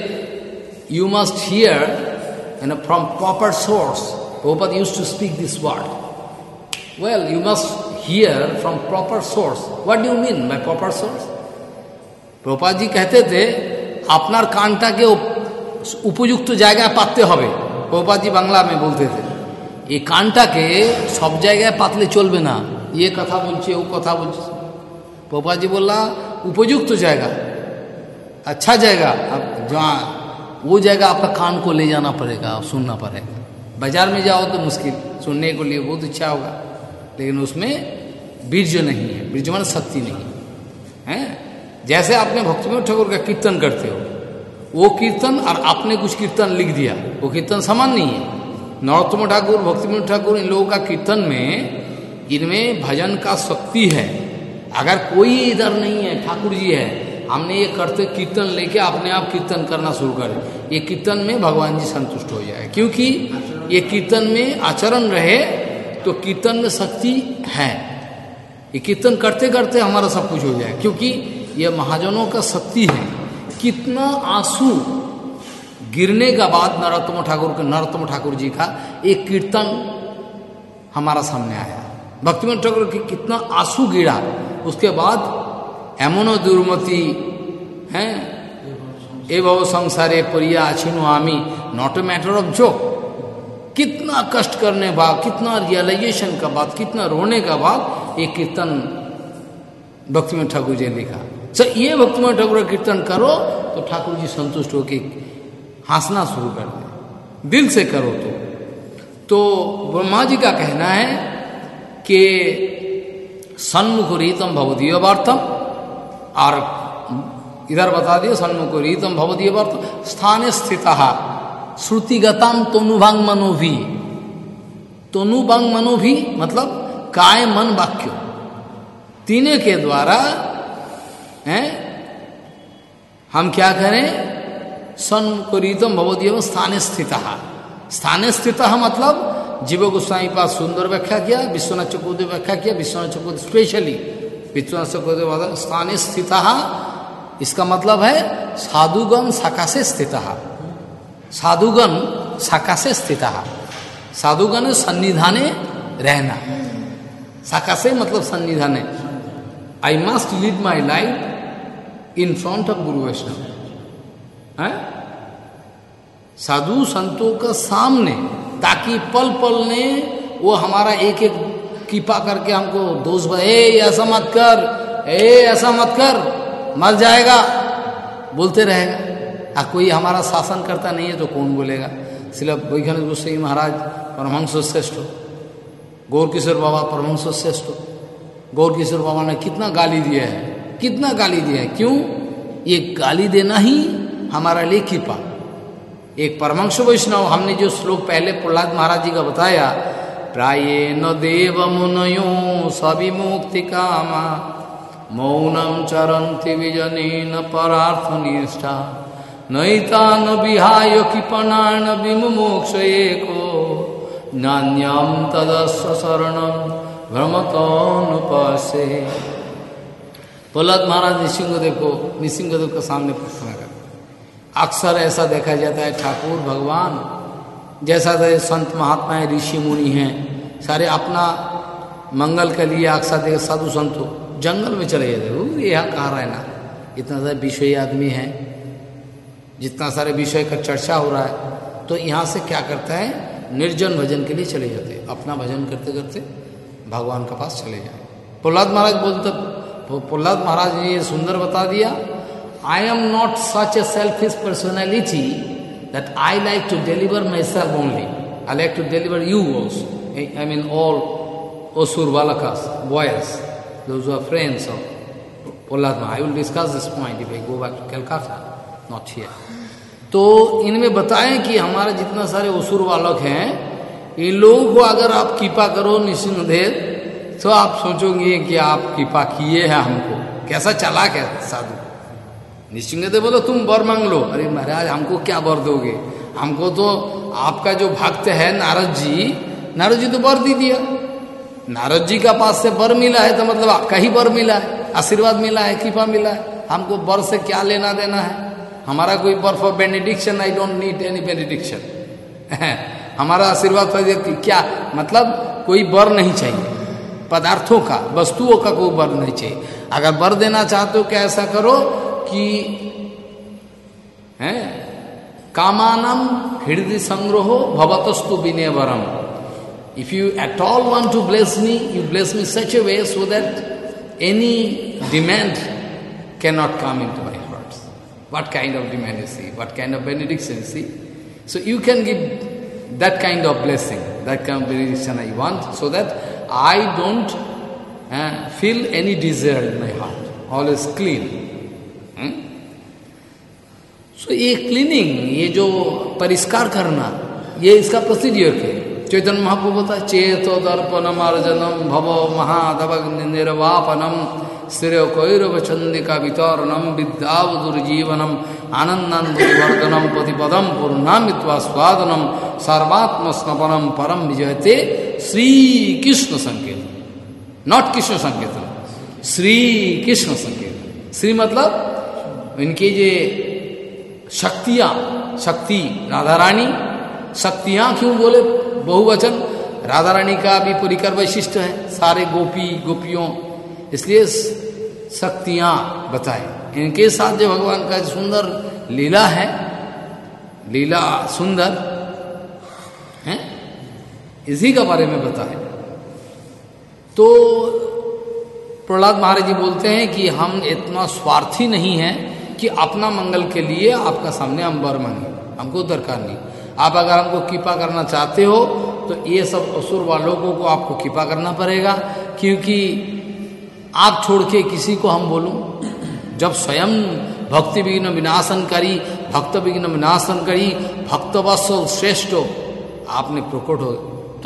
you must hear an from proper source Prabhupad use to speak this word well you must hear from proper source what do mean by proper source Prabhupad ji कहते थे अपनार कांटा के उपयुक्त উপযুক্ত জায়গা পাততে হবে। প্রপাজি বাংলা আমি বলতে এই কানটাকে সব জায়গায় পাতলে চলবে না। ইয়ে কথা বলছে, ও কথা বলছে। প্রপাজি बोला उपयुक्त तो जाएगा अच्छा जाएगा आप जहाँ वो जगह आपका कान को ले जाना पड़ेगा सुनना पड़ेगा बाज़ार में जाओ तो मुश्किल सुनने के लिए बहुत अच्छा होगा लेकिन उसमें बीर्ज नहीं है बीर्जमान शक्ति नहीं है जैसे आपने भक्ति में ठाकुर का कीर्तन करते हो वो कीर्तन और आपने कुछ कीर्तन लिख दिया। वो कीर्तन समान नहीं है। नरोत्तम ठाकुर भक्ति ठाकुर, इन लोगों का कीर्तन में, इनमें भजन का शक्ति है। अगर कोई इधर नहीं है, ठाकुर जी है, हमने ये करते कीर्तन लेके अपने आप कीर्तन करना शुरू करें ये कीर्तन में भगवान जी संतुष्ट हो जाए। क्योंकि ये कीर्तन में आचरण रहे तो कीर्तन में शक्ति है। ये कीर्तन करते करते हमारा सब कुछ हो जाए। क्योंकि ये महाजनों का शक्ति है। कितना आँसू गिरने का बाद नरोत्तम ठाकुर के नरोत्तम ठाकुर जी का एक कीर्तन हमारा सामने आया। भक्तिमन ठाकुर की कितना आँसू गिरा। उसके बाद एमनो दुर्मति, हैं? एवं संसारे परिया छिनो आमी। Not a matter of joke कितना कष्ट करने बाद, कितना रियलाइजेशन का बाद, कितना रोने का बाद एक कीर्तन भक्तिमन ठाकुर जी ने लिखा। सर ये भक्तिमन ठाकुर कीर्तन करो तो ठाकुर जी संतुष्ट होकर हंसना शुरू कर दे। दिल से करो तो। तो ब्रह्मा जी का कहना है कि सन्मुख रीतम भवदीय वार्थम और इधर बता दिए सन्मुख रीतम भवदीय वार्थम स्थान स्थित श्रुतिगतम तनुभांग मनोभी। तनुभांग मनोभी मतलब काय मन वाक्य। तीने के द्वारा हैं? हम क्या करें? सन्मुखरीतम भवदीय स्थान स्थित। स्थान स्थित मतलब जीव गोस्वामी पास सुंदर व्याख्या किया, विश्वनाथ चकोदेव व्याख्या किया, विश्वनाथ चकोदेव स्पेशली विश्वनाथ चकोदेव स्थान स्थित। इसका मतलब है साधुगण शाखा से स्थित। साधुगण शाखा से स्थित। साधुगण सन्निधाने रहना। शाखा से मतलब सन्निधाने। I must lead my life in front of guru Vaishnava sadhu संतों का सामने, ताकि पल पल ने वो हमारा एक एक कृपा करके हमको दोष ए, ऐसा मत कर, ए, ऐसा मत कर, मर जाएगा। बोलते रहेगा। आ, कोई हमारा शासन करता नहीं है तो कौन बोलेगा? सिर्फ़ वैज्ञानिक गोस्वाई महाराज परमहंस श्रेष्ठ गौर किशोर बाबा परमहंस श्रेष्ठ गौर किशोर बाबा ने कितना गाली दिया है। कितना गाली दिया है? क्यों? ये गाली देना ही हमारा लिए कृपा एक परमंश वैष्णव, हमने जो श्लोक पहले प्रहलाद महाराज जी का बताया, प्राय न देव मुनयो सविमुक्ति कामा, मौनम चरंति विजने न परार्थ निष्ठा नैता न विहाय विमुक्ष एको नान्यम तदस्व शरणम भ्रमतनुपसे प्रहलाद महाराज निसिंहदेव को निसिंहदेव के सामने प्रार्थना कर अक्सर ऐसा देखा जाता है, ठाकुर, भगवान, जैसा जैसे संत महात्मा है ऋषि मुनि हैं, सारे अपना मंगल के लिए अक्सर देखे साधु संत, जंगल में चले जाते वो यहाँ कहाँ रहना इतना सारे विषय आदमी है, जितना सारे विषय का चर्चा हो रहा है तो यहाँ से क्या करता है? निर्जन भजन के लिए चले जाते अपना भजन करते करते भगवान के पास चले जाए प्रहलाद महाराज बोलते प्रहलाद महाराज ने ये सुंदर बता दिया I am not such a selfish personality that I like to deliver myself only I like to deliver you alls I mean all ओसुर बालकास boys those are friends of Prahlad I will discuss this point if I go back to Calcutta not here तो इनमें बताएँ कि हमारे जितना सारे ओसुर बालक हैं, इन लोगों को अगर आप कृपा करो निशिन्देव तो आप सोचोगे कि आप कृपा किए हैं हमको। कैसा चला क्या साधु। निश्चिंग दे बोलो, तुम वर मांग लो। अरे महाराज, हमको क्या वर दोगे? हमको तो आपका जो भक्त है नारद जी नारद जी तो वर दे दिया। नारद जी का पास से वर मिला है तो मतलब आपका ही वर मिला है? आशीर्वाद मिला है, कृपा मिला है? हमको वर से क्या लेना देना है? हमारा कोई वर for benediction I don't need any benediction हमारा आशीर्वाद क्या मतलब कोई वर नहीं चाहिए। पदार्थों का, वस्तुओं का कोई वर नहीं चाहिए। अगर वर देना चाहते हो क्या ऐसा करो कि, है, कामानम हृदय संग्रहो भवतस्तु विनय वरम if you at all want to bless me you bless me such a way so that any demand can not come into my heart what kind of demand is see what kind of benediction see so you can give that kind of blessing that kind of benediction I want so that I don't uh, feel any desire in my heart, always clean. So ये cleaning ये जो परिष्कार करना ये इसका procedure है? चैतन्य महाप्रभु बोलता चेतो दर्पणम अर्जनम भव महाधव निर्वापनम श्रेय कैरव चंदिका वितरणम विद्याव दुर्जीवनम आनंदानुवर्धनम पतिपदम पूर्णामित्वा स्वादनम सर्वात्म स्नपनम परम विजयते श्री कृष्ण संकेत। नॉट कृष्ण संकेतन श्री कृष्ण संकेत। श्री मतलब इनके जे शक्तियाँ, शक्ति राधा रानी शक्तियाँ क्यों बोले? बहुवचन। राधा रानी का भी परिकर वैशिष्ट है। सारे गोपी, गोपियों। इसलिए शक्तियाँ बताए। इनके साथ जो भगवान का सुंदर लीला है, लीला सुंदर, है? इसी का बारे में बताए। तो प्रहलाद महाराज जी बोलते हैं कि हम इतना स्वार्थी नहीं है कि अपना मंगल के लिए आपका सामने हम वर मांगे। हमको दरकार नहीं। आप अगर हमको कृपा करना चाहते हो तो ये सब असुर वालों को आपको कृपा करना पड़ेगा, क्योंकि आप छोड़ के किसी को हम बोलूँ। जब स्वयं भक्ति विघ्न विनाशन करी, भक्त विघ्न विनाशन करी, भक्तवत्सल श्रेष्ठ आपने प्रकट हो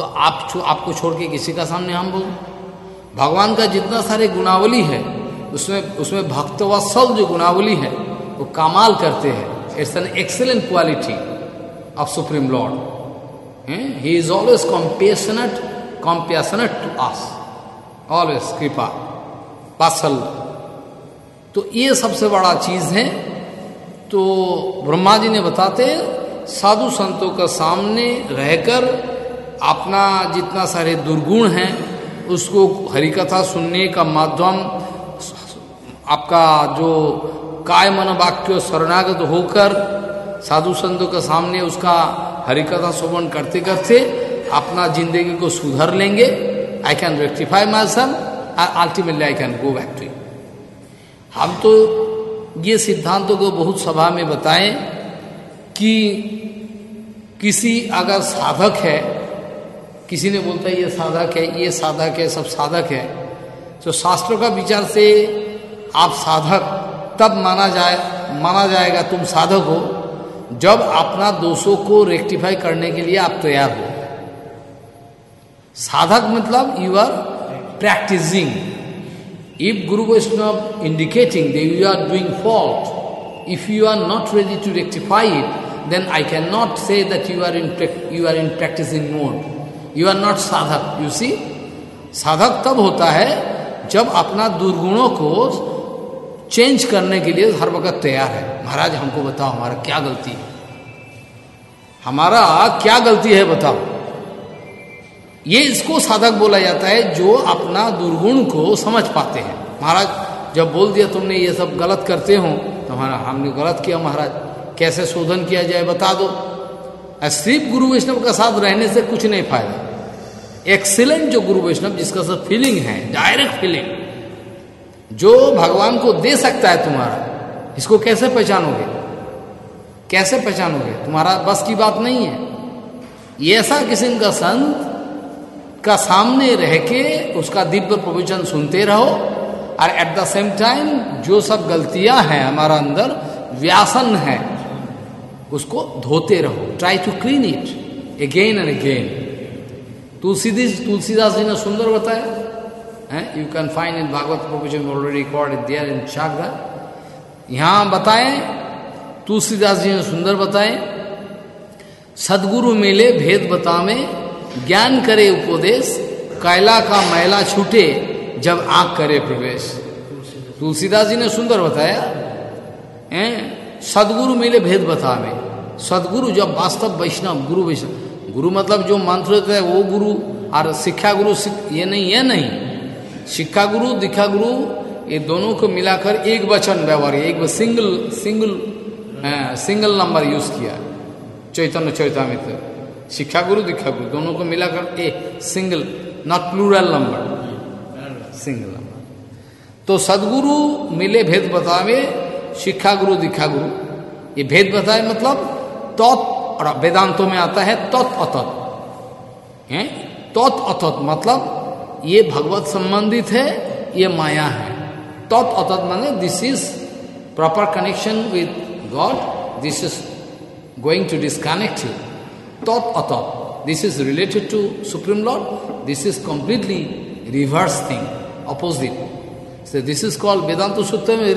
तो आप छो, आपको छोड़ के किसी का सामने हम बोल भगवान का जितना सारे गुणावली है उसमें उसमें भक्तवत्सल जो गुणावली है वो कमाल करते हैं। It's an excellent quality of supreme lord he is always compassionate compassionate to us always कृपा। पासल। तो ये सबसे बड़ा चीज़ है। तो ब्रह्मा जी ने बताते साधु संतों का सामने रहकर अपना जितना सारे दुर्गुण हैं, उसको हरिकथा सुनने का माध्यम, आपका जो काय मन वाक्य शरणागत होकर साधु संतों के सामने उसका हरिकथा श्रवण करते करते अपना ज़िंदगी को सुधर लेंगे। I can rectify my son ultimately I can go back to home तो ये सिद्धांतों को बहुत सभा में बताएँ कि किसी अगर साधक है किसी ने बोलता है ये साधक है ये साधक है सब साधक है। तो शास्त्रों का विचार से आप साधक तब माना जाए माना जाएगा तुम साधक हो जब अपना दोषों को रेक्टिफाई करने के लिए आप तैयार हो। साधक मतलब you are practicing if guru Vaishnava indicating that you are doing fault, if you are not ready to rectify it, then I cannot say that you are in you are in practicing mode. You are not sadhak. You see, साधक तब होता है जब अपना दुर्गुणों को change करने के लिए हर वक्त तैयार है। महाराज हमको बताओ हमारा क्या गलती है? हमारा क्या गलती है बताओ? ये इसको साधक बोला जाता है जो अपना दुर्गुण को समझ पाते हैं। महाराज जब बोल दिया तुमने ये सब गलत करते हो तो हमारा हमने गलत किया महाराज। कैसे शोधन किया जाए बता दो। सिर्फ़ गुरु वैष्णव का साथ रहने से कुछ नहीं फ़ायदा। एक्सीलेंट जो गुरु वैष्णव, जिसका सब फीलिंग है डायरेक्ट फीलिंग जो भगवान को दे सकता है तुम्हारा, इसको कैसे पहचानोगे? कैसे पहचानोगे? तुम्हारा बस की बात नहीं है। ये ऐसा किस्म का संत का सामने रह के उसका दिव्य प्रवचन सुनते रहो, और एट द सेम टाइम जो सब गलतियाँ हैं हमारा अंदर, व्यासन है। उसको धोते रहो। Try to clean it again and again Tulsidas Tulsidas ji ने सुंदर बताया, है? You can find in Bhagavat provision already record there in चाकदा यहाँ बताएँ तुलसीदास जी ने सुंदर बताए, सदगुरु मिले भेद बतावे ज्ञान करे उपदेश, कैला का मैला छूटे जब आँख करे प्रवेश। तुलसीदास जी ने सुंदर बताया सदगुरु मिले भेद बता में सदगुरु जब वास्तव वैष्णव, गुरु वैष्णव। गुरु मतलब जो मंत्र होता है, वो गुरु। और शिक्षा गुरु ये नहीं ये नहीं। शिक्षा गुरु, दीक्षा गुरु, ये दोनों को मिलाकर एक वचन व्यवहार एक single single single number use किया। चैतन्य चैतामित्र शिक्षा गुरु, दीक्षा गुरु, दोनों को मिलाकर a single not plural number single number तो सदगुरु मिले भेद बतावे, शिक्षा गुरु, दीक्षा गुरु। ये भेद बताए मतलब तत्, और वेदांतों में आता है तत् अतत तत् अतत मतलब ये भगवत संबंधित है, ये माया है। तत् अतत माने this is proper connection with God this is going to disconnect तत् अतत this is related to supreme lord this is completely reverse thing opposite से this is called Vedanta Sutra में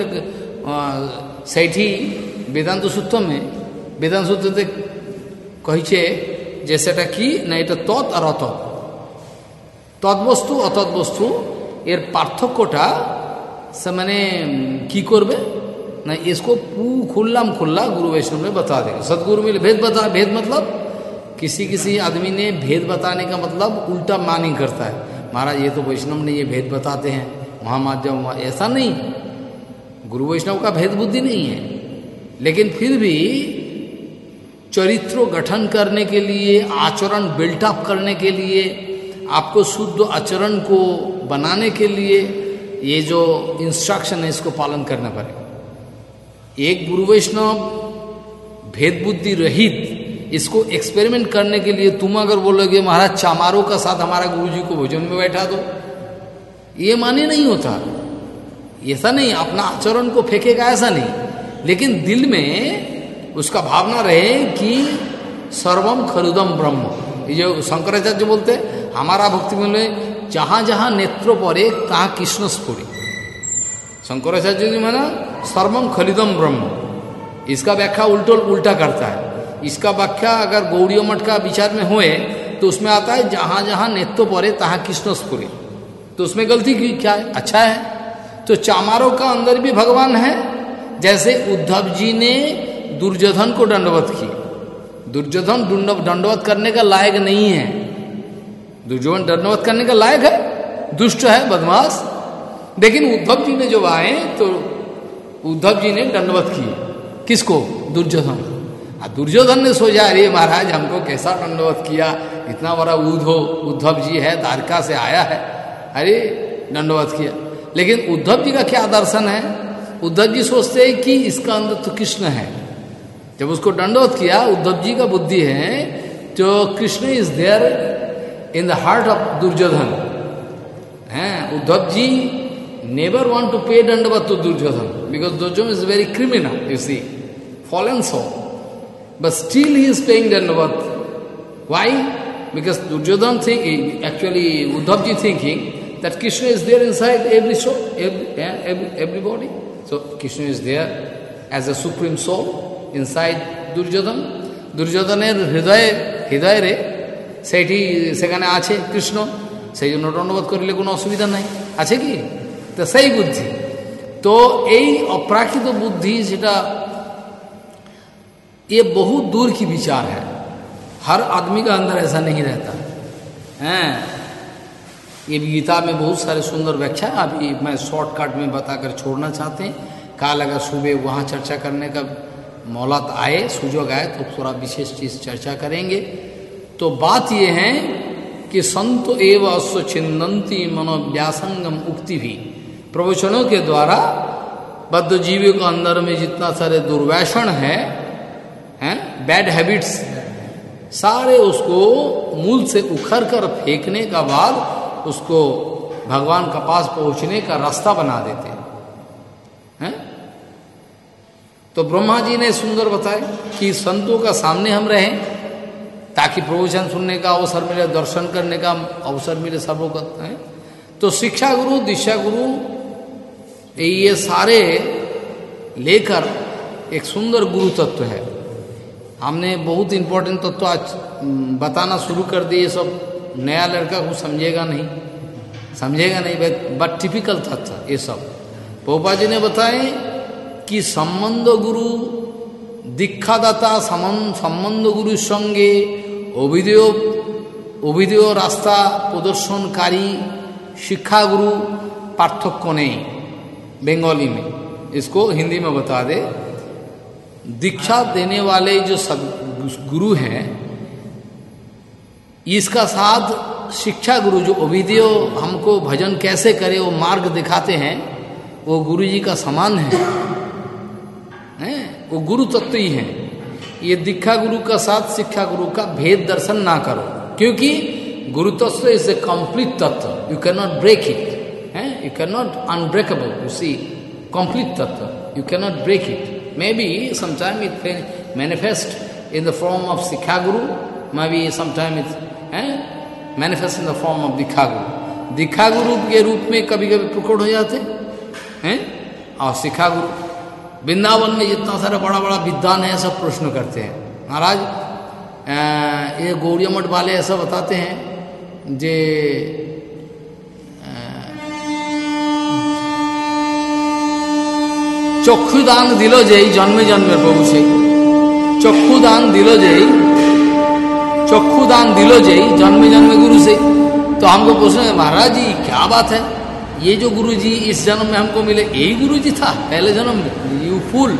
सेठी वेदांत सूत्र में वेदांत सूत्र কহিছে যে সেটা কি না এটা তৎ আর অতৎ তৎবস্তু অতৎ বস্তু এর পার্থক্যটা সে মানে কি করবে ना इसको पू खुल्लाम खुल्ला गुरु वैष्णव में बता देगा सदगुरु में भेद बता भेद मतलब किसी किसी आदमी ने भेद बताने का मतलब उल्टा मानिंग करता है महाराज ये तो वैष्णव ने ये भेद बताते हैं महामाध्यम ऐसा नहीं गुरु वैष्णव का भेद बुद्धि नहीं है लेकिन फिर भी चरित्र गठन करने के लिए, आचरण बिल्टअप करने के लिए, आपको शुद्ध आचरण को बनाने के लिए ये जो इंस्ट्रक्शन है, इसको पालन करना पड़ेगा। एक गुरु वैष्णव भेद बुद्धि रहित, इसको एक्सपेरिमेंट करने के लिए तुम अगर बोलोगे, महाराज, चामारों का साथ हमारा गुरु जी को भोजन में बैठा दो। ये माने नहीं होता। ऐसा नहीं, अपना आचरण को फेंकेगा ऐसा नहीं। लेकिन दिल में उसका भावना रहे कि सर्वम खरुदम ब्रह्म। ये जो शंकराचार्य बोलते, हमारा भक्ति में जहाँ जहाँ नेत्र पड़े कहा कृष्ण स्फुरी शंकराचार्य जी माना सर्वम खलिदम ब्रह्म। इसका व्याख्या उल्टो, उल्टा करता है। इसका व्याख्या अगर गौड़ी मठ का विचार में हुए तो उसमें आता है, जहाँ जहाँ नेत्र पड़े, तहा कृष्ण स्फुरी तो उसमें गलती की, क्या है? अच्छा है। तो चामारों का अंदर भी भगवान है। जैसे उद्धव जी ने दुर्योधन को दंडवत की। दुर्योधन दंडवत करने का लायक नहीं है। दुर्योधन दंडवत करने का लायक है? दुष्ट है, बदमाश। लेकिन उद्धव जी ने जब आए तो उद्धव जी ने दंडवत की। किसको? दुर्योधन। दुर्योधन ने सोचा, अरे महाराज, हमको कैसा दंडवत किया? इतना बड़ा उद्धव उद्धव जी है, द्वारका से आया है। अरे, दंडवत किया। लेकिन उद्धव जी का क्या दर्शन है? उद्धव जी सोचते हैं कि इसका अंदर तो कृष्ण है। जब उसको दंडवत किया उद्धव जी का बुद्धि है तो Krishna is there in the heart of Duryodhan. है Uddhav ji never want to pay dandavat to Duryodhan because Duryodhan is very criminal you see fallen so but still he is paying dandavat. Why because Duryodhan think actually Uddhav ji thinking that Krishna is there inside every soul, every, every, everybody. So Krishna is there as a supreme soul inside Duryodhan দুর্যোধনের হৃদয়ে হৃদয়ে রে সেইটি সেখানে আছে কৃষ্ণ সেই জন্য দণ্ডবোধ করলে কোনো অসুবিধা নাই আছে কি তো সেই বুদ্ধি তো এই অপ্রাকৃত বুদ্ধি যেটা ये बहुत दूर की विचार है हर आदमी का अंदर ऐसा नहीं रहता हैं ये गीता में बहुत सारे सुंदर व्याख्या अभी मैं शॉर्टकट में बताकर छोड़ना चाहते हैं काल अगर सुबह वहाँ चर्चा करने का मौलत आए, सुजोग आए तो थोड़ा विशेष चीज़ चर्चा करेंगे। तो बात ये है कि संत एव अश्व छिंदंती मनोव्यासंगम उक्ति भी। प्रवचनों के द्वारा बद्ध जीवियों के अंदर में जितना सारे दुर्वैषण है, हैं बैड हैबिट्स सारे उसको मूल से उखर कर फेंकने का बाद उसको भगवान का पास पहुँचने का रास्ता बना देते हैं तो ब्रह्मा जी ने सुंदर बताए कि संतों का सामने हम रहें, ताकि प्रवचन सुनने का अवसर मिले, दर्शन करने का अवसर मिले सब हैं? तो शिक्षा गुरु, दिशा गुरु, ये सारे लेकर एक सुंदर गुरु तत्व है। हमने बहुत इंपॉर्टेंट तत्व आज बताना शुरू कर दिए सब। नया लड़का को समझेगा नहीं। समझेगा नहीं बट टिपिकल तत्व, ये सब। पोपा जी ने बताए कि संबंध गुरु দীক্ষাদাতা সম্বন্ধ গুরুর সঙ্গে অভিধেয় অভিধেয় রাস্তা प्रदर्शनकारी शिक्षा गुरु पार्थक्य नहीं बंगाली में इसको हिंदी में बता दे दीक्षा देने वाले जो सद गुरु हैं इसका साथ शिक्षा गुरु जो अविधेय हमको भजन कैसे करे वो मार्ग दिखाते हैं वो गुरु जी का समान है हैं? वो गुरु तत्व ही है। ये दीक्षा गुरु का साथ शिक्षा गुरु का भेद दर्शन ना करो। क्योंकि गुरु तत्व इज़ ए कंप्लीट तत्व। You can not break it है? You can not unbreakable you see complete तत्व। You can not break it may be sometime it manifest in the form of shiksha guru may be sometime it है? Manifest in the form of diksha guru diksha guru के रूप में कभी कभी प्रकट हो जाते हैं? और शिखा गुरु वृंदावन में जितना सारा बड़ा बड़ा विद्वान है सब प्रश्न करते हैं महाराज ये गौड़िया मठ वाले ऐसा बताते हैं जे চক্ষুদান দিল যেই জন্মে জন্মের প্রভু সেই চক্ষুদান দিল যেই चक्षु दान दिलो जय जन्मे जन्मे गुरु से तो हमको पूछना महाराज जी क्या बात है ये जो गुरु जी इस जन्म में हमको मिले, यही गुरु जी था, पहले जन्म में। यू फूल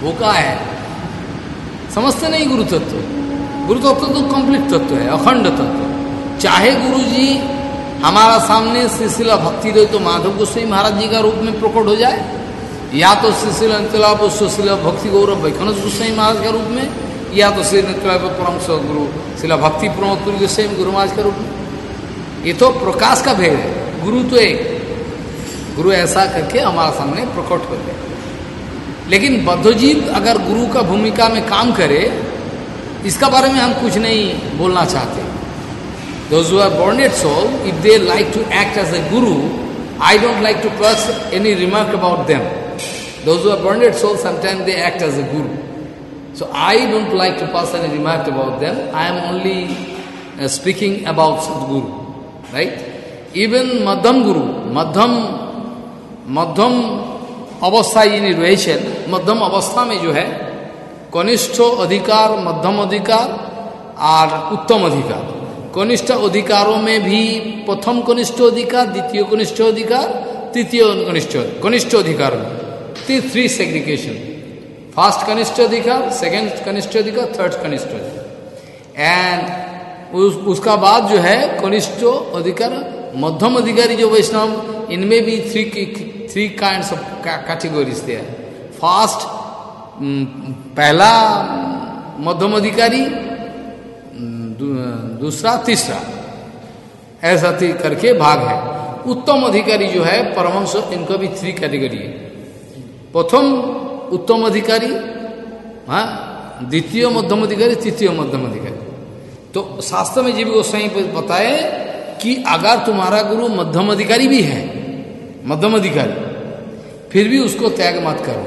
भूखा है। समझते नहीं गुरु तत्व। गुरु तत्व तो कंप्लीट तत्व है, अखंड तत्व। चाहे गुरु जी हमारा सामने सिलसिला भक्ति दे तो माधव गोस्वाई महाराज जी का रूप में प्रकट हो जाए, या तो सिलसिला इंतलाप सुशीला भक्ति गौरव वैखनस गोस्वाई महाराज के रूप में, या तो श्री नितलाप परम गुरु शिला भक्ति प्रमोद पुरी गोस्वाई गुरु महाराज के रूप में। ये तो प्रकाश का भेद है। गुरु तो एक। गुरु ऐसा करके हमारे सामने प्रकट हो जाए लेकिन बद्धजीत अगर गुरु का भूमिका में काम करे, इसका बारे में हम कुछ नहीं बोलना चाहते। Soul if they like to act as a guru I don't like to plus any remark about them दोडेड soul sometime they act as a guru so I don't like to pass any remark about them I am only speaking about guru right? Even Madham Guru, Madham मध्यम अवस्था यानी रहेছেন मध्यम अवस्था में जो है कनिष्ठ अधिकार मध्यम अधिकार और उत्तम अधिकार कनिष्ठ अधिकारों में भी प्रथम कनिष्ठ अधिकार द्वितीय कनिष्ठ अधिकार तृतीय कनिष्ठ कनिष्ठ अधिकार थ्री सेग्रीकेशन फ़र्स्ट कनिष्ठ अधिकार सेकेंड कनिष्ठ अधिकार थर्ड कनिष्ठ अधिकार एंड उस, उसका बाद जो है कनिष्ठ अधिकार मध्यम अधिकारी जो वैष्णव, इनमें भी three three kind of categories थे फ़र्स्ट पहला मध्यम अधिकारी दूसरा, तीसरा। ऐसा थी करके भाग है। उत्तम अधिकारी जो है परमंश इनका भी थ्री कैटेगरी है। प्रथम, उत्तम अधिकारी हाँ द्वितीय मध्यम अधिकारी, तृतीय मध्यम अधिकारी। तो शास्त्र में जीव गोस्वाई बताए कि अगर तुम्हारा गुरु मध्यम अधिकारी भी है, मध्यम अधिकारी, फिर भी उसको त्याग मत करो।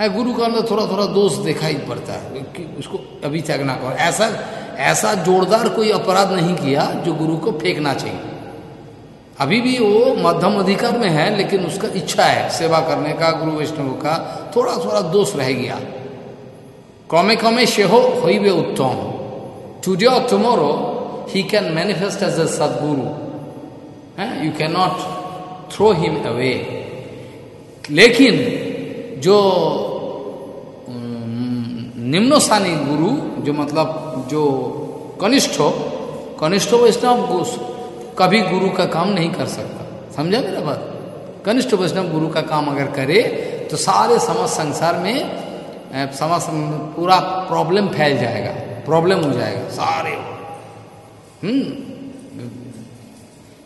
है गुरु का अंदर थोड़ा थोड़ा दोष दिखाई पड़ता है कि उसको अभी त्याग ना करो। ऐसा ऐसा जोरदार कोई अपराध नहीं किया जो गुरु को फेंकना चाहिए। अभी भी वो मध्यम अधिकार में है, लेकिन उसका इच्छा है सेवा करने का, गुरु वैष्णव का थोड़ा थोड़ा दोष रह गया। क्रमे क्रमे से हो वे उत्तम। टूडे और tomorrow he can manifest as a Sadguru. Eh? You cannot throw him away. लेकिन जो निम्नस्थानी गुरु जो मतलब जो कनिष्ठ हो कनिष्ठ वैष्णव कभी गुरु का काम नहीं कर सकता समझा मेरा बात कनिष्ठ वैष्णव गुरु का काम अगर करे तो सारे समझ संसार में समझ पूरा प्रॉब्लम फैल जाएगा प्रॉब्लम हो जाएगा सारे हम्म।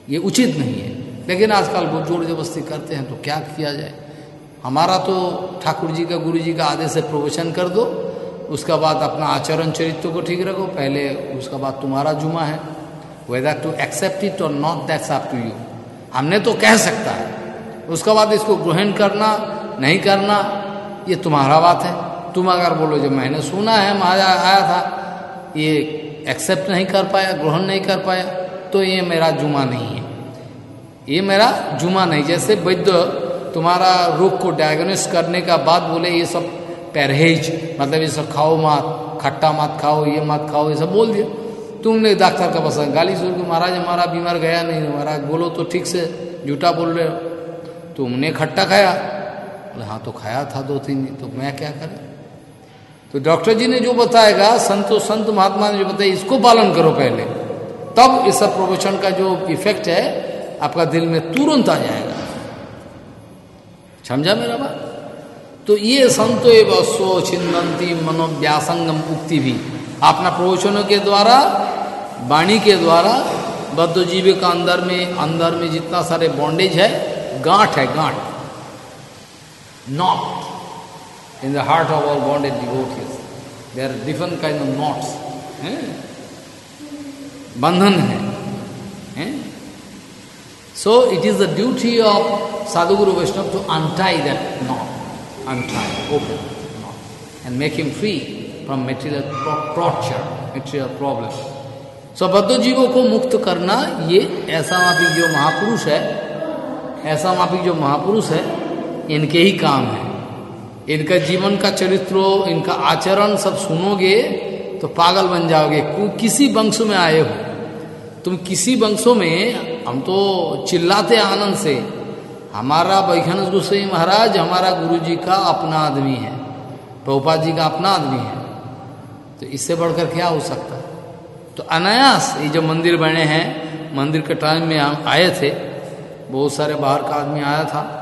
ये उचित नहीं है। लेकिन आजकल वो ज़ोर जबरस्ती करते हैं तो क्या किया जाए? हमारा तो ठाकुर जी का, गुरु जी का आदेश से प्रवचन कर दो, उसका बाद अपना आचरण चरित्र को ठीक रखो। पहले उसका बाद तुम्हारा जुमा है। वेदर टू एक्सेप्ट इट और not that's up to you हमने तो कह सकता है। उसका बाद इसको ग्रहण करना, नहीं करना, ये तुम्हारा बात है। तुम अगर बोलो, जब मैंने सुना है महाराज आया था, ये एक्सेप्ट नहीं कर पाया, ग्रहण नहीं कर पाया तो ये मेरा जुमा नहीं है। ये मेरा जुमा नहीं। जैसे वैद्य तुम्हारा रोग को डायग्नोस करने का बाद बोले, ये सब परहेज मतलब ये सब खाओ मत, खट्टा मत खाओ, ये मत खाओ, ये सब बोल दिया। तुमने डॉक्टर का पसंद, गाली सुन के महाराज, हमारा बीमार गया नहीं महाराज बोलो तो ठीक से, झूठा बोल रहे हो। तुमने खट्टा खाया? हाँ तो खाया था दो तीन दिन तो मैं क्या करें? तो डॉक्टर जी ने जो बताएगा, संतो संत, महात्मा ने जो बताया, इसको पालन करो पहले। तब इस प्रवचन का जो इफ़ेक्ट है, आपका दिल में तुरंत आ जाएगा। समझा मेरा बात? तो ये संतो एवं छिंदंती मनोव्यासंगम उक्ति भी। अपना प्रवचनों के द्वारा, वाणी के द्वारा बद्ध जीवी का अंदर में अंदर में जितना सारे बॉन्डेज है, गांठ है, गांठ। Not in the heart of all bonded devotees. There are different kind of knots. Bandhan hai. So it is the duty of Sadhguru Vaishnava to untie that knot, untie, open knot, and make him free from material torture, material problem. So बद्ध जीवों को मुक्त करना ये ऐसा माफिक जो महापुरुष है ऐसा माफिक जो महापुरुष है इनके ही काम है इनका जीवन का चरित्र, इनका आचरण सब सुनोगे तो पागल बन जाओगे। किसी वंश में आए हो। तुम किसी वंशों में, हम तो चिल्लाते आनंद से। हमारा वैखन गोस्वाई महाराज, हमारा गुरु जी का अपना आदमी है। प्रभुपा जी का अपना आदमी है। तो इससे बढ़कर क्या हो सकता? तो अनायास ये जो मंदिर बने हैं, मंदिर के टाइम में हम आए थे, बहुत सारे बाहर का आदमी आया था।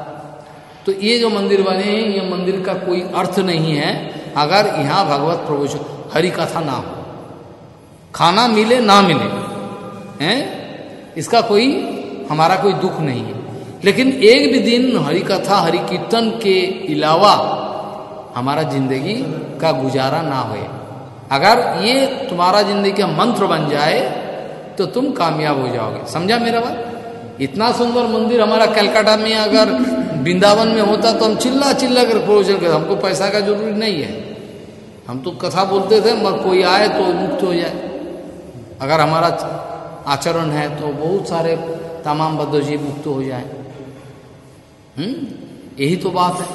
तो ये जो मंदिर बने हैं, ये मंदिर का कोई अर्थ नहीं है। अगर यहाँ भगवत प्रभु हरि कथा ना हो, खाना मिले, ना मिले, हैं? इसका कोई, हमारा कोई दुख नहीं है। लेकिन एक भी दिन हरि कथा हरि कीर्तन के अलावा हमारा ज़िंदगी का गुजारा ना होए। अगर ये तुम्हारा ज़िंदगी का मंत्र बन जाए तो तुम कामयाब हो जाओगे। समझा मेरा बात? इतना सुंदर मंदिर हमारा कलकत्ता में अगर वृंदावन में होता तो हम चिल्ला चिल्ला कर प्रवचन करते, हमको पैसा का ज़रूरी नहीं है। हम तो कथा बोलते थे, मगर कोई आए तो मुक्त हो जाए। अगर हमारा आचरण है तो बहुत सारे तमाम बद्धजीव मुक्त हो जाए। हम्म? यही तो बात है।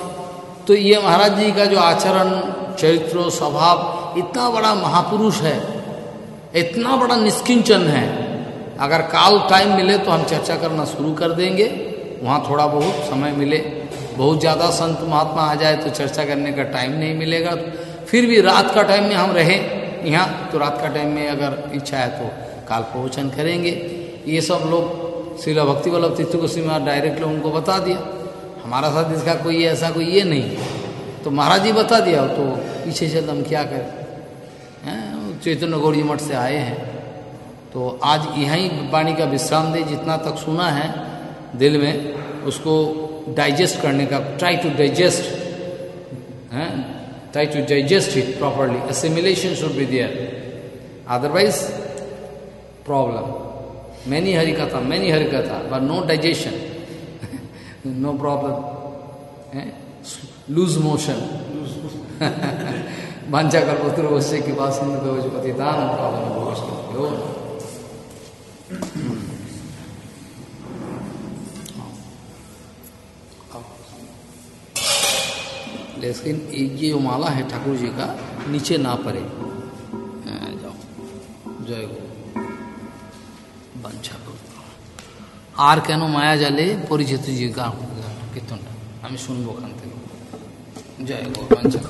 तो ये महाराज जी का जो आचरण, चरित्र, स्वभाव, इतना बड़ा महापुरुष है, इतना बड़ा निष्किंचन है। अगर काल टाइम मिले तो हम चर्चा करना शुरू कर देंगे। वहाँ थोड़ा बहुत समय मिले, बहुत ज़्यादा संत महात्मा आ जाए तो चर्चा करने का टाइम नहीं मिलेगा। तो फिर भी रात का टाइम में हम रहें, यहाँ तो रात का टाइम में अगर इच्छा है तो काल प्रवचन करेंगे। ये सब लोग श्री भक्ति वल्लभ तीर्थ को सीमा डायरेक्ट लोग उनको बता दिया। हमारा साथ इसका कोई ऐसा कोई ये नहीं तो महाराज जी बता दिया तो पीछे से हम क्या करें? चैतन्य गौरी मठ से आए हैं। तो आज यहीं वाणी का विश्राम दे, जितना तक सुना है दिल में उसको डाइजेस्ट करने का try to digest try to digest it properly assimilation should be there otherwise problem many Hari कथा मैनी हरि कथा but no digestion no problem loose motion वांछा कल्पत्र वश्य की सिंधु पतितान प्रॉब्लम लेकिन ये जो माला है ठाकुर जी का नीचे ना पड़े जाओ जय गो বাঞ্ছা করব আর কেন মায়া জালে পরিচিত যে গান কীর্তনটা আমি শুনবো ওখান থেকে জয় গো বাঞ্ছা